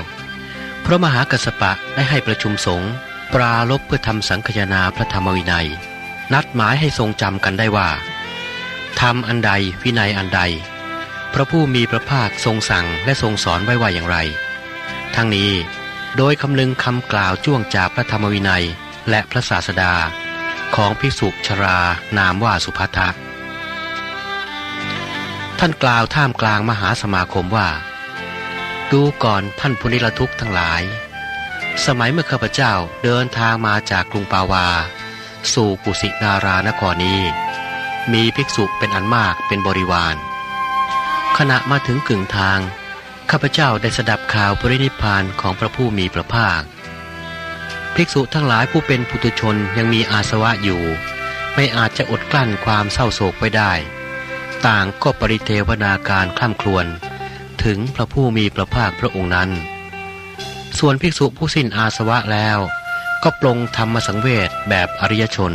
พระมหากัสปะได้ให้ประชุมสงฆ์ปราลบเพื่อทำสังคยนาพระธรรมวินัย นัดหมายให้ทรงจำกันได้ว่าทำอันใดวินัยอันใด พระผู้มีพระภาคทรงสั่งและทรงสอนไว้ว่าอย่างไร ทั้งนี้โดยคำนึงคำกล่าวจ้วงจากพระธรรมวินัยและพระศาสดาของภิกษุชรานามว่าสุภัทะ ท่านกล่าวท่ามกลางมหาสมาคมว่า ดูก่อนท่านพุนิรทุกข์ทั้งหลาย สมัยเมื่อข้าพเจ้าเดินทางมาจากกรุงปาวา สู่กุสินารานครนี้ มีภิกษุเป็นอันมากเป็นบริวาร ขณะมาถึงกึ่งทาง ข้าพเจ้าได้สดับข่าวปรินิพานของพระผู้มีพระภาค ภิกษุทั้งหลายผู้เป็นปุถุชนยังมีอาสวะอยู่ ไม่อาจจะอดกลั้นความเศร้าโศกไปได้ ต่างก็ปริเทวนาการคล่ำครวญถึงพระผู้มีพระภาคพระองค์นั้น ส่วนภิกษุผู้สิ้นอาสวะแล้ว ก็ปรงธรรมสังเวชแบบอริยชน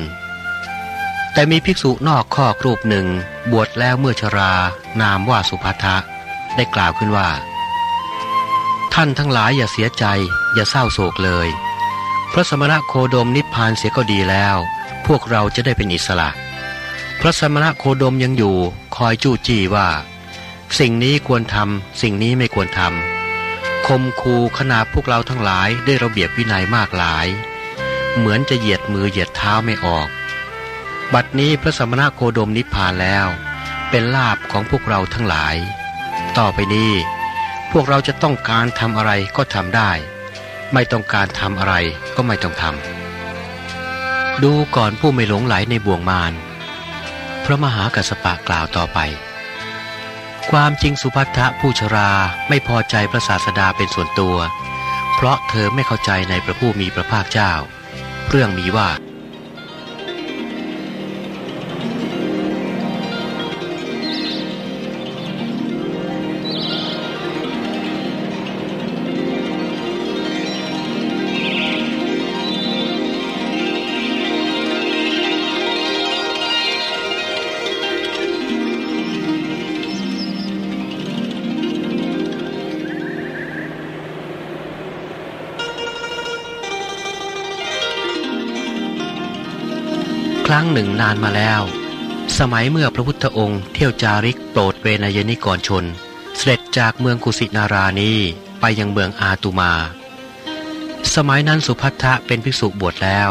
แต่มีภิกษุนอกข้อกรูปหนึ่งบวชแล้วเมื่อชรานามว่าสุภัทะได้กล่าวขึ้นว่า ท่านทั้งหลายอย่าเสียใจอย่าเศร้าโศกเลย พระสมณะโคดมนิพพานเสียก็ดีแล้ว พวกเราจะได้เป็นอิสระพระสมณะโคดมยังอยู่ คอยจู้จี้ว่า สิ่งนี้ควรทำสิ่งนี้ไม่ควรทำคมคูขนาพวกเราทั้งหลายได้ระเบียบวินัยมากหลาย เหมือนจะเหยียดมือเหยียดเท้าไม่ออก บัดนี้พระสมณโคดมนิพพานแล้ว เป็นลาบของพวกเราทั้งหลาย ต่อไปนี้ พวกเราจะต้องการทำอะไรก็ทำได้ ไม่ต้องการทำอะไรก็ไม่ต้องทำดูก่อนผู้ไม่หลงไหลในบ่วงมาร ระมหากัสปะกล่าวต่อไป ความจริงสุภัทะผู้ชราไม่พอใจพระศาสดาเป็นส่วนตัว เพราะเธอไม่เข้าใจในพระผู้มีพระภาคเจ้า เรื่องมีว่า รั้งหนึ่งนานมาแล้ว สมัยเมื่อพระพุทธองค์เที่ยวจาริกโปรดเวนยนิกรชน เสด็จจากเมืองกุสินารานีไปยังเมืองอาตุมา สมัยนั้นสุภัทะเป็นภิกษุบวชแล้ว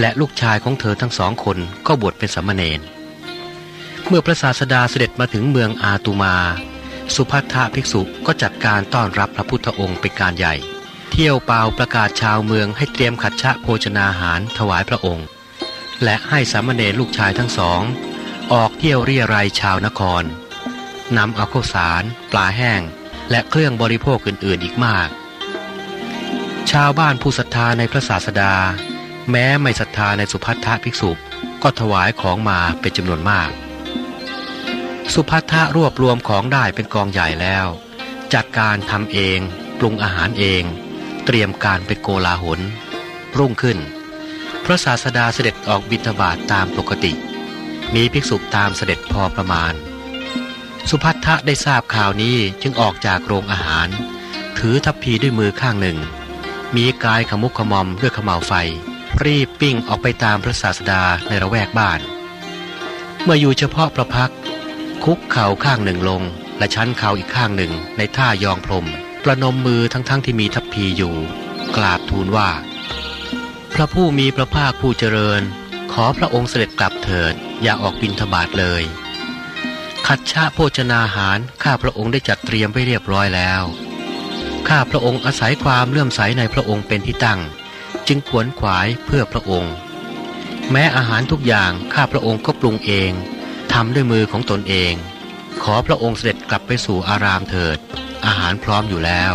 และลูกชายของเธอทั้งสองคนก็บวชเป็นสมณเณรเมื่อพระศาสดาเสด็จมาถึงเมืองอาตุมา สุภัทะภิกษุก็จัดการต้อนรับพระพุทธองค์เป็นการใหญ่ เที่ยวเปล่าประกาศชาวเมืองให้เตรียมขัดชะโภชนาหารถวายพระองค์ และให้สามเณรลูกชายทั้งสอง ออกเที่ยวเรียรายชาวนครนำเอาข้าวสาร ปลาแห้ง และเครื่องบริโภคอื่นๆอีกมาก ชาวบ้านผู้ศรัทธาในพระศาสดา แม้ไม่ศรัทธาในสุภัททภิกษุก็ถวายของมาเป็นจำนวนมาก สุภัทะรวบรวมของได้เป็นกองใหญ่แล้ว จัดการทำเอง ปรุงอาหารเอง เตรียมการไปโกลาหลรุ่งขึ้น พระศาสดาเสด็จออกบิณฑบาตตามปกติ มีภิกษุตามเสด็จพอประมาณ สุภัททะได้ทราบข่าวนี้จึงออกจากโรงอาหาร ถือทัพพีด้วยมือข้างหนึ่ง มีกายขมุกขมอมด้วยขมเหลาไฟ รีบปิ้งออกไปตามพระศาสดาในระแวกบ้าน เมื่ออยู่เฉพาะประพัก คุกเข่าข้างหนึ่งลง และชั้นเข่าอีกข้างหนึ่งในท่ายองพรม ประนมมือทั้งๆทที่มีทัพพีอยู่ กราบทูลว่า พระผู้มีพระภาคผู้เจริญ ขอพระองค์เสด็จกลับเถิด อย่าออกบินทบาทเลยขัดชาโภชนาหาร ข้าพระองค์ได้จัดเตรียมไว้เรียบร้อยแล้ว ข้าพระองค์อาศัยความเลื่อมใสในพระองค์เป็นที่ตั้ง จึงขวนขวายเพื่อพระองค์ แม้อาหารทุกอย่างข้าพระองค์ก็ปรุงเองทำด้วยมือของตนเอง ขอพระองค์เสด็จกลับไปสู่อารามเถิด อาหารพร้อมอยู่แล้ว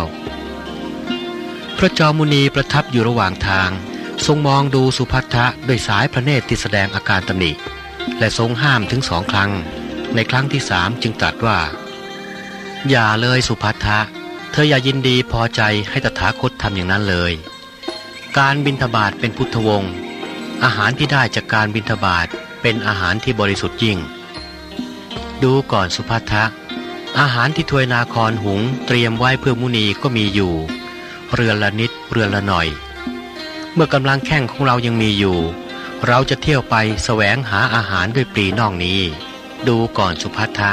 พระจอมุนีประทับอยู่ระหว่างทาง ทรงมองดูสุภัททะด้วยสายพระเนตรที่แสดงอาการตำหนิและทรงห้ามถึงสองครั้ง ในครั้งที่สามจึงตรัสว่า อย่าเลยสุภัททะเธออย่ายินดีพอใจให้ตถาคตทำอย่างนั้นเลย การบินทบาทเป็นพุทธวงศ์อาหารที่ได้จากการบินทบาทเป็นอาหารที่บริสุทธิ์ยิ่ง ดูก่อนสุภัททะ อาหารที่ทวยนาครหุงเตรียมไว้เพื่อมุนีก็มีอยู่ เรือนละนิดเรือนละหน่อย เมื่อกำลังแข่งของเรายังมีอยู่ เราจะเที่ยวไปแสวงหาอาหารด้วยปรีน่องนี้ ดูก่อนสุภัททะ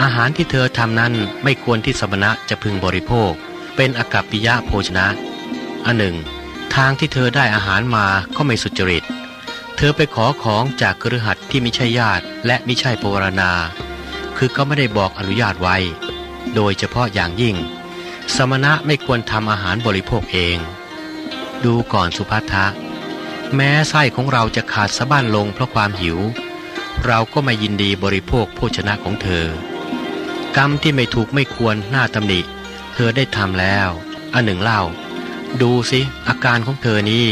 อาหารที่เธอทำนั้นไม่ควรที่สมณะจะพึงบริโภค เป็นอกัปปิยะโภชนะ อันหนึ่ง ทางที่เธอได้อาหารมาก็ไม่สุจริต เธอไปขอของจากกฤหัสที่ไมิใช่ญาติและไมิใช่ปวารณา คือก็ไม่ได้บอกอนุญาตไว้ โดยเฉพาะอย่างยิ่ง สมณะไม่ควรทำอาหารบริโภคเอง ดูก่อนสุภัททะ แม้ไส้ของเราจะขาดสะบั้นลงเพราะความหิว เราก็ไม่ยินดีบริโภคโภชนะของเธอ กรรมที่ไม่ถูกไม่ควรหน้าตำหนิ เธอได้ทำแล้วอันหนึ่งเล่า ดูสิอาการของเธอนี้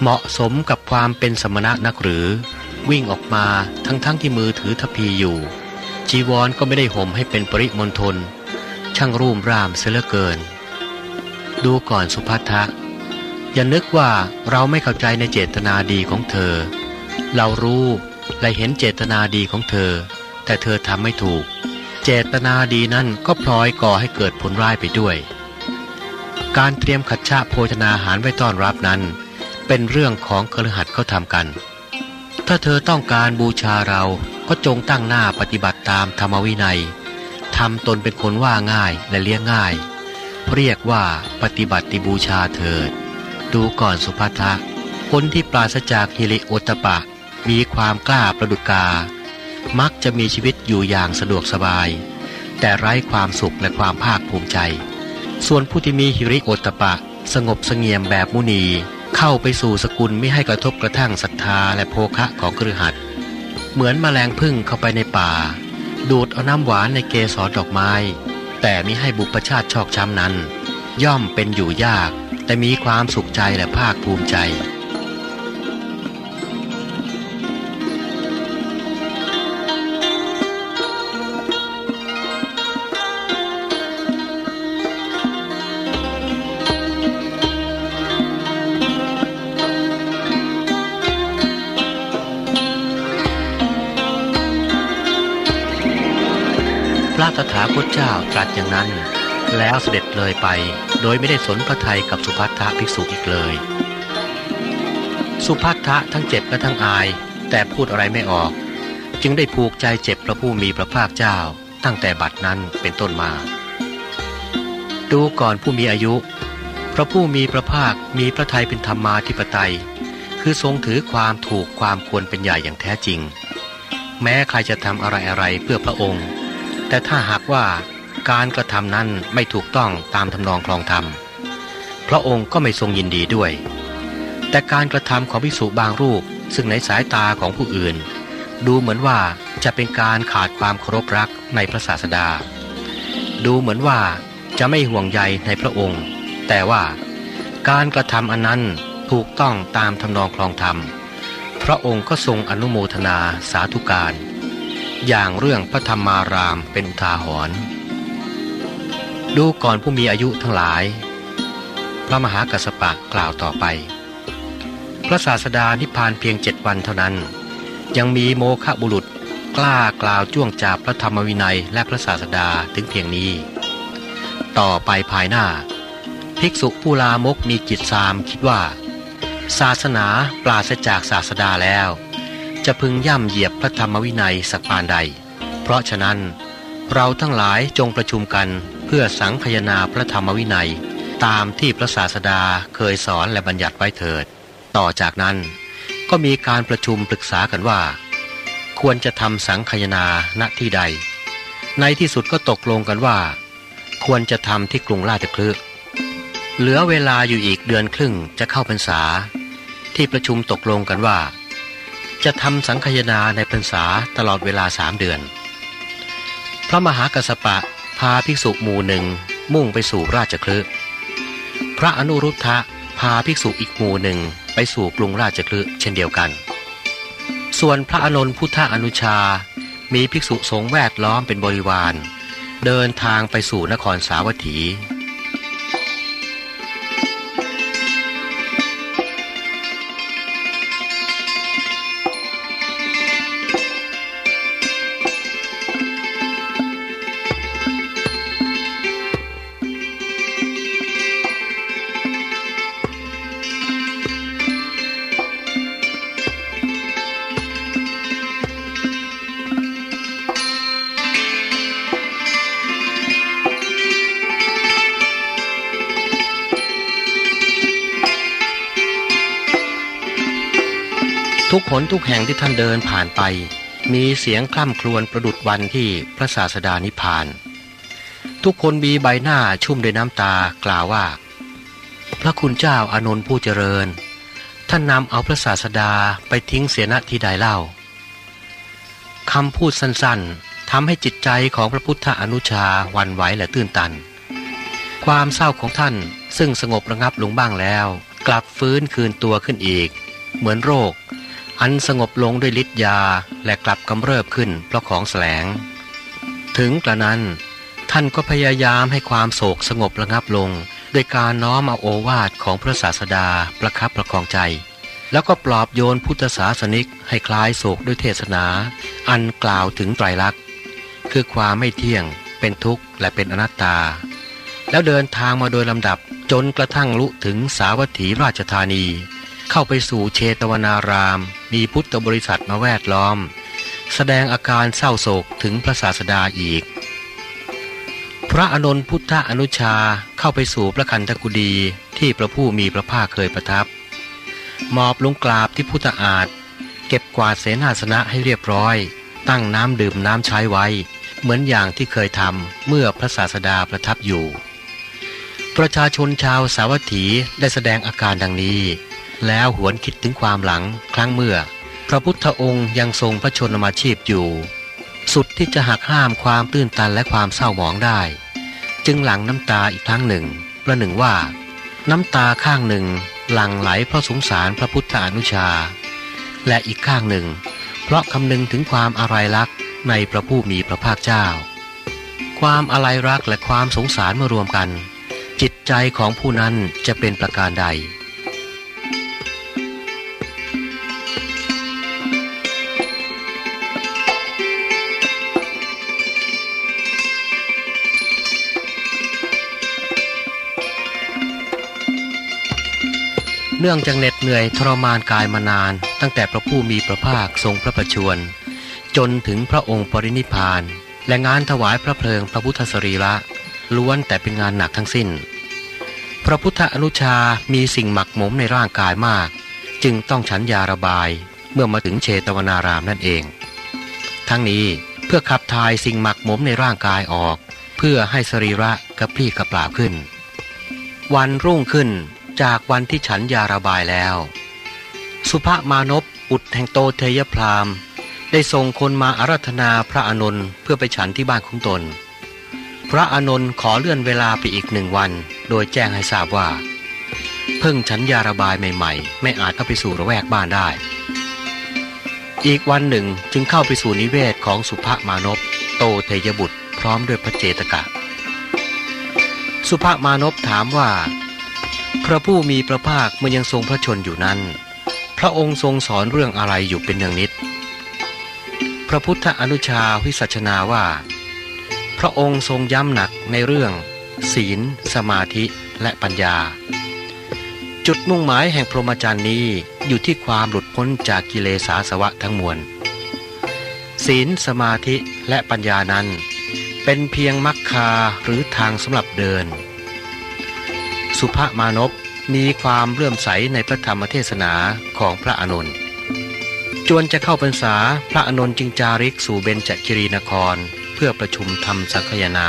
เหมาะสมกับความเป็นสมณะนักหรือ วิ่งออกมาทั้งๆทที่มือถือทพีอยู่ จีวรก็ไม่ได้ห่มให้เป็นปริมณฑลช่างรูมรามเสียเหลือเกิน ดูก่อนสุภัททะ อย่านึกว่าเราไม่เข้าใจในเจตนาดีของเธอ เรารู้และเห็นเจตนาดีของเธอ แต่เธอทำไม่ถูก เจตนาดีนั่นก็พลอยก่อให้เกิดผลร้ายไปด้วย การเตรียมขัดชะโภชนาหารไว้ต้อนรับนั้น เป็นเรื่องของคฤหัสถ์เขาทำกัน ถ้าเธอต้องการบูชาเราก็จงตั้งหน้าปฏิบัติตามธรรมวินัยทำตนเป็นคนว่าง่ายและเลี้ยงง่าย เรียกว่าปฏิบัติบูชาเถิด ดูก่อนสุภัทะคนที่ปราศจากฮิริโอตปะ มีความกล้าประดุกา มักจะมีชีวิตอยู่อย่างสะดวกสบาย แต่ไร้ความสุขและความภาคภูมิใจ ส่วนผู้ที่มีฮิริโอตปะ สงบเสงี่ยมแบบมุนี เข้าไปสู่สกุลไม่ให้กระทบกระทั่งศรัทธาและโภคะของกฤหัสเหมือนมแมลงพึ่งเข้าไปในป่า ดูดเอาน้ำหวานในเกสรดอกไม้ แต่มิให้บุปชาติชอกช้ำนั้น ย่อมเป็นอยู่ยาก แต่มีความสุขใจและภาคภูมิใจพระตถาคตเจ้าตรัสอย่างนั้น แล้วเสด็จเลยไป โดยไม่ได้สนพระทัยกับสุภัททะภิกษุอีกเลย สุภัททะทั้งเจ็บและทั้งอาย แต่พูดอะไรไม่ออก จึงได้ผูกใจเจ็บพระผู้มีพระภาคเจ้า ตั้งแต่บัดนั้นเป็นต้นมา ดูก่อนผู้มีอายุ พระผู้มีพระภาคมีพระทัยเป็นธรรมาธิปไตย คือทรงถือความถูกความควรเป็นใหญ่อย่างแท้จริง แม้ใครจะทำอะไรอะไรเพื่อพระองค์ แต่ถ้าหากว่า การกระทำนั้นไม่ถูกต้องตามทำนองคลองธรรม พระองค์ก็ไม่ทรงยินดีด้วย แต่การกระทำของภิกษุบางรูป ซึ่งในสายตาของผู้อื่น ดูเหมือนว่าจะเป็นการขาดความเคารพรักในพระศาสดา ดูเหมือนว่าจะไม่ห่วงใยในพระองค์ แต่ว่าการกระทำอันนั้นถูกต้องตามทำนองคลองธรรม พระองค์ก็ทรงอนุโมทนาสาธุการ อย่างเรื่องพระธรรมารามเป็นอุทาหรณ์ ดูก่อนผู้มีอายุทั้งหลาย พระมหากัสสปะกล่าวต่อไป พระศาสดานิพพานเพียงเจ็ดวันเท่านั้น ยังมีโมฆะบุรุษกล้ากล่าวจ้วงจับพระธรรมวินัยและพระศาสดาถึงเพียงนี้ ต่อไปภายหน้า ภิกษุผู้ลามกมีจิตสามคิดว่า ศาสนาปราศจากศาสดาแล้ว จะพึงย่ำเหยียบพระธรรมวินัยสักปานใด เพราะฉะนั้นเราทั้งหลายจงประชุมกัน เพื่อสังคยนาพระธรรมวินัย ตามที่พระศาสดาเคยสอนและบัญญัติไว้เถิด ต่อจากนั้นก็มีการประชุมปรึกษากันว่า ควรจะทำสังคยนาณที่ใด ในที่สุดก็ตกลงกันว่า ควรจะทำที่กรุงราชคลึเหลือเวลาอยู่อีกเดือนครึ่งจะเข้าพรรษา ที่ประชุมตกลงกันว่า จะทำสังคยนาในพรรษาตลอดเวลาสามเดือน พระมหากัสสปะ พาภิกษุหมู่หนึ่งมุ่งไปสู่ราชคลึพระอนุรุทธะพาภิกษุอีกหมู่หนึ่งไปสู่กรุงราชคลึเช่นเดียวกัน ส่วนพระอนนท์พุทธอนุชา มีภิกษุสงฆ์แวดล้อมเป็นบริวาร เดินทางไปสู่นครสาวัตถี นทุกแห่งที่ท่านเดินผ่านไป มีเสียงคล่ำครวญประดุดวันที่พระศาสดานิพาน ทุกคนมีใบหน้าชุ่มด้วยน้ำตากล่าวว่า พระคุณเจ้าอานนท์ผู้เจริญ ท่านนำเอาพระศาสดาไปทิ้งเสียณที่ใดเล่าคำพูดสั้นๆทำให้จิตใจของพระพุทธอนุชาวันไหวและตื่นตัน ความเศร้าของท่านซึ่งสงบระงับลงบ้างแล้ว กลับฟื้นคืนตัวขึ้นอีก เหมือนโรค อันสงบลงด้วยฤทธิ์ยาและกลับกำเริบขึ้นเพราะของแสลง ถึงกระนั้น ท่านก็พยายามให้ความโศกสงบระงับลงโดยการน้อมเอาโอวาทของพระศาสดาประคับประคองใจ แล้วก็ปลอบโยนพุทธศาสนิกให้คลายโศกด้วยเทศนา อันกล่าวถึงไตรลักษณ์คือความไม่เที่ยง เป็นทุกข์และเป็นอนัตตา แล้วเดินทางมาโดยลำดับจนกระทั่งลุถึงสาวัตถีราชธานี เข้าไปสู่เชตวนาราม มีพุทธบริษัทมาแวดล้อม แสดงอาการเศร้าโศกถึงพระศาสดาอีก พระอนนท์พุทธอนุชาเข้าไปสู่พระคันธกุดีที่พระผู้มีพระภาคเคยประทับ มอบลงกราบที่พุทธอาฏเก็บกวาดเสนาสนะให้เรียบร้อย ตั้งน้ำดื่มน้ำใช้ไว้ เหมือนอย่างที่เคยทำเมื่อพระศาสดาประทับอยู่ ประชาชนชาวสาวัตถีได้แสดงอาการดังนี้ แล้วหวนคิดถึงความหลังครั้งเมื่อ พระพุทธองค์ยังทรงพระชนมาชีพอยู่ สุดที่จะหักห้ามความตื้นตันและความเศร้าหมองได้ จึงหลั่งน้ำตาอีกครั้งหนึ่ง ประหนึ่งว่า น้ำตาข้างหนึ่งหลั่งไหลเพราะสงสารพระพุทธอนุชา และอีกข้างหนึ่ง เพราะคำนึงถึงความอะไรรักในพระผู้มีพระภาคเจ้า ความอะไรรักและความสงสารเมื่อรวมกัน จิตใจของผู้นั้นจะเป็นประการใด เนื่องจากเหน็ดเหนื่อยทรมานกายมานาน ตั้งแต่พระผู้มีพระภาคทรงพระประชวรจนถึงพระองค์ปรินิพาน และงานถวายพระเพลิงพระพุทธสรีระล้วนแต่เป็นงานหนักทั้งสิ้น พระพุทธอนุชามีสิ่งหมักหมมในร่างกายมาก จึงต้องฉันยาระบายเมื่อมาถึงเชตวนารามนั่นเอง ทั้งนี้เพื่อขับถ่ายสิ่งหมักหมมในร่างกายออก เพื่อให้สรีระกระพรี่กระเปล่าขึ้น วันรุ่งขึ้น จากวันที่ฉันยาระบายแล้ว สุภมานพอุดแห่งโตเทยพรามได้ส่งคนมาอารัธนาพระอานนท์เพื่อไปฉันที่บ้านของตน พระอานนท์ขอเลื่อนเวลาไปอีกหนึ่งวัน โดยแจ้งให้ทราบว่า เพิ่งฉันยาระบายใหม่ๆ ไม่อาจเข้าไปสู่ระแวกบ้านได้ อีกวันหนึ่งจึงเข้าไปสู่นิเวศของสุภมานพโตเทยบุตรพร้อมด้วยพระเจตกะ สุภมานพถามว่า พระผู้มีพระภาคเมื่อยังทรงพระชนอยู่นั้น พระองค์ทรงสอนเรื่องอะไรอยู่เป็นเนืองนิด พระพุทธอนุชาวิสัชนาว่า พระองค์ทรงย้ำหนักในเรื่อง ศีล สมาธิและปัญญา จุดมุ่งหมายแห่งพรหมจรรย์นี้อยู่ที่ความหลุดพ้นจากกิเลสาสวะทั้งมวล ศีล สมาธิและปัญญานั้น เป็นเพียงมรรคาหรือทางสำหรับเดิน สุภมานพมีความเลื่อมใสในพระธรรมเทศนาของพระอานนท์จวนจะเข้าพรรษาพระอานนท์จึงจาริกสู่เบญจกิรีนคร เพื่อประชุมทำสังคยนา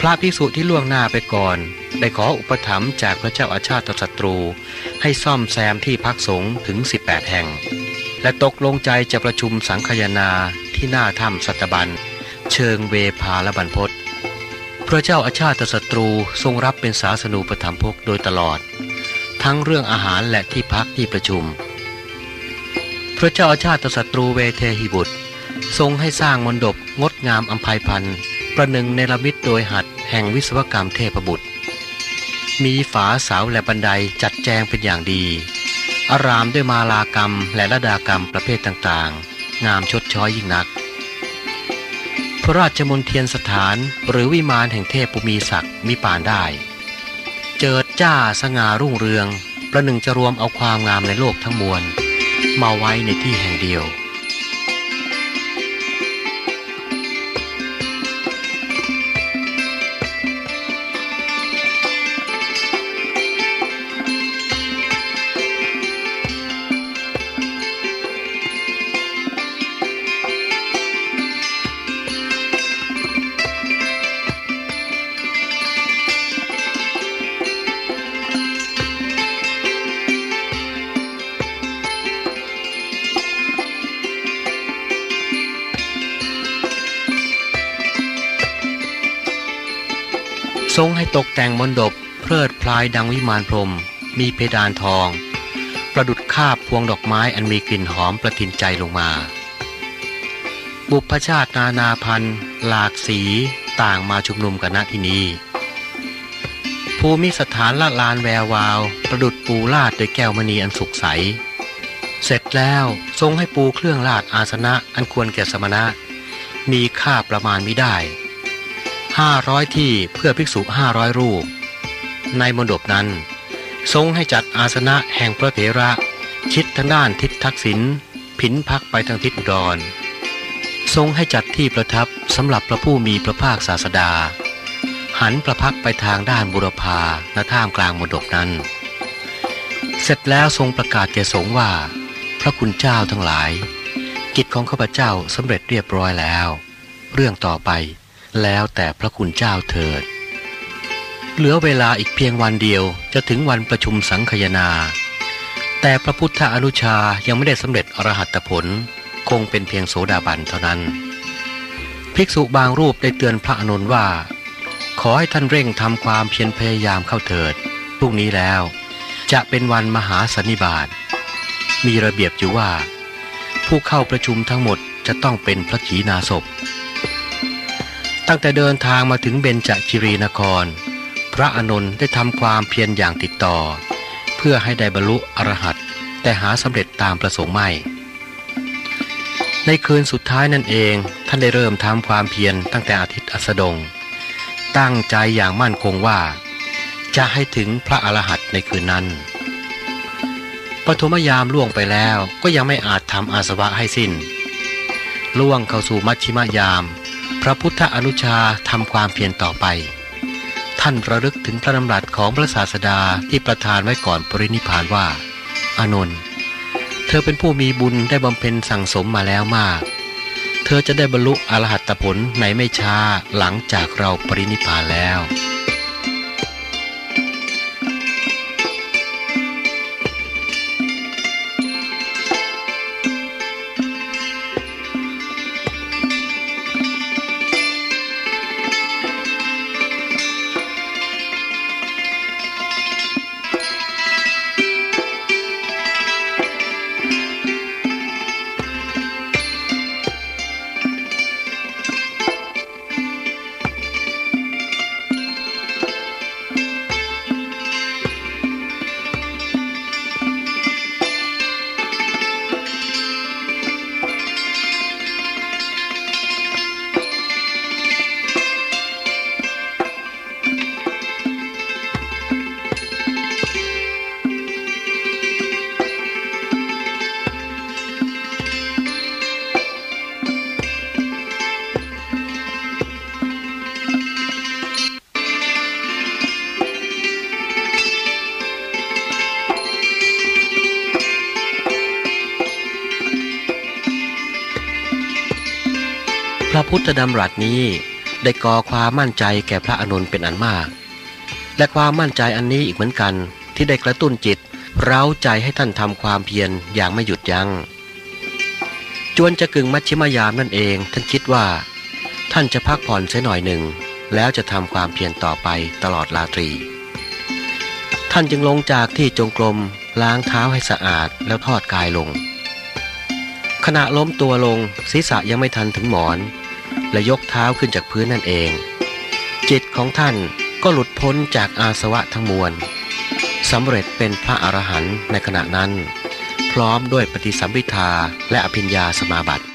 พระภิกษุที่ล่วงหน้าไปก่อน ได้ขออุปถัมภ์จากพระเจ้าอาชาติศัตรู ให้ซ่อมแซมที่พักสงฆ์ถึง 18 แห่ง และตกลงใจจะประชุมสังคยนาที่หน้าถ้ำสัตบัน เชิงเวพาละบันพศ พระเจ้าอาชาติศัตรูทรงรับเป็นศาสนูปถัมภกโดยตลอด ทั้งเรื่องอาหารและที่พักที่ประชุม พระเจ้าอาชาติศัตรูเวเทหิบุตร ทรงให้สร้างมณฑปงดงามอัมภัยพันธ์ประหนึ่งในระมิดโดยหัดแห่งวิศวกรรมเทพบุตร มีฝาเสาและบันไดจัดแจงเป็นอย่างดี อารามด้วยมาลากรรมและระดากรรมประเภทต่างๆ งามชดช้อยยิ่งนัก พระราชมนเทียนสถานหรือวิมานแห่งเทพปุมีศักดิ์มิปานได้ เจิดจ้าสง่ารุ่งเรือง ประหนึ่งจะรวมเอาความงามในโลกทั้งมวล มาไว้ในที่แห่งเดียว ตกแต่งมณฑปเพลิดพลายดังวิมานพรม มีเพดานทอง ประดุดคาบพวงดอกไม้อันมีกลิ่นหอมประทินใจลงมา บุพชาตินานาพันธ์หลากสีต่างมาชุมนุมกันณที่นี้ภูมิสถานละลานแวววาว ประดุดปูลาดด้วยแก้วมณีอันสุกใส เสร็จแล้วทรงให้ปูเครื่องลาดอาสนะอันควรแก่สมณะ มีค่าประมาณไม่ได้ ห้าร้อยที่เพื่อภิกษุห้าร้อยรูป ในมณฑปนั้น ทรงให้จัดอาสนะแห่งพระเถระชิดทางด้านทิศทักษิณผินพักไปทางทิศอุดร ทรงให้จัดที่ประทับสำหรับพระผู้มีพระภาคศาสดา หันประพักไปทางด้านบุรพาณท่ามกลางมณฑปนั้น เสร็จแล้วทรงประกาศแก่สงฆ์ว่า พระคุณเจ้าทั้งหลาย กิจของข้าพเจ้าสำเร็จเรียบร้อยแล้ว เรื่องต่อไป แล้วแต่พระคุณเจ้าเถิด เหลือเวลาอีกเพียงวันเดียวจะถึงวันประชุมสังคยนา แต่พระพุทธอนุชายังไม่ได้สำเร็จอรหัตผล คงเป็นเพียงโสดาบันเท่านั้น ภิกษุบางรูปได้เตือนพระอนุนว่า ขอให้ท่านเร่งทำความเพียรพยายามเข้าเถิดพรุ่งนี้แล้ว จะเป็นวันมหาสันนิบาตมีระเบียบอยู่ว่า ผู้เข้าประชุมทั้งหมดจะต้องเป็นพระขีณาสพ ตั้งแต่เดินทางมาถึงเบญจคิรีนคร พระอานนท์ได้ทำความเพียรอย่างติดต่อ เพื่อให้ได้บรรลุอรหัตแต่หาสำเร็จตามประสงค์ไม่ ในคืนสุดท้ายนั่นเองท่านได้เริ่มทำความเพียรตั้งแต่อาทิตย์อัสดง ตั้งใจอย่างมั่นคงว่า จะให้ถึงพระอรหัตในคืนนั้นปฐมยามล่วงไปแล้วก็ยังไม่อาจทำอาสวะให้สิน้น ล่วงเข้าสู่มัชชิมยาม พระพุทธอนุชาทำความเพียรต่อไป ท่านระลึกถึงพระดำรัสของพระศาสดาที่ประทานไว้ก่อนปรินิพานว่า อานนท์เธอเป็นผู้มีบุญได้บำเพ็ญสั่งสมมาแล้วมาก เธอจะได้บรรลุอรหัตผลในไม่ช้าหลังจากเราปรินิพานแล้ว พุทธดำรัสนี้ได้ก่อความมั่นใจแก่พระอนุนเป็นอันมาก และความมั่นใจอันนี้อีกเหมือนกันที่ได้กระตุ้นจิต เร้าใจให้ท่านทำความเพียรอย่างไม่หยุดยัง้งจวนจะกึ่งมัชชิมยามนั่นเองท่านคิดว่า ท่านจะพักผ่อนเสียหน่อยหนึ่ง แล้วจะทำความเพียรต่อไปตลอดราตรี ท่านจึงลงจากที่จงกรมล้างเท้าให้สะอาดแล้วทอดกายลง ขณะล้มตัวลงศีรษะยังไม่ทันถึงหมอน และยกเท้าขึ้นจากพื้นนั่นเอง จิตของท่านก็หลุดพ้นจากอาสวะทั้งมวลสำเร็จเป็นพระอรหันต์ในขณะนั้น พร้อมด้วยปฏิสัมพิทาและอภิญญาสมาบัติ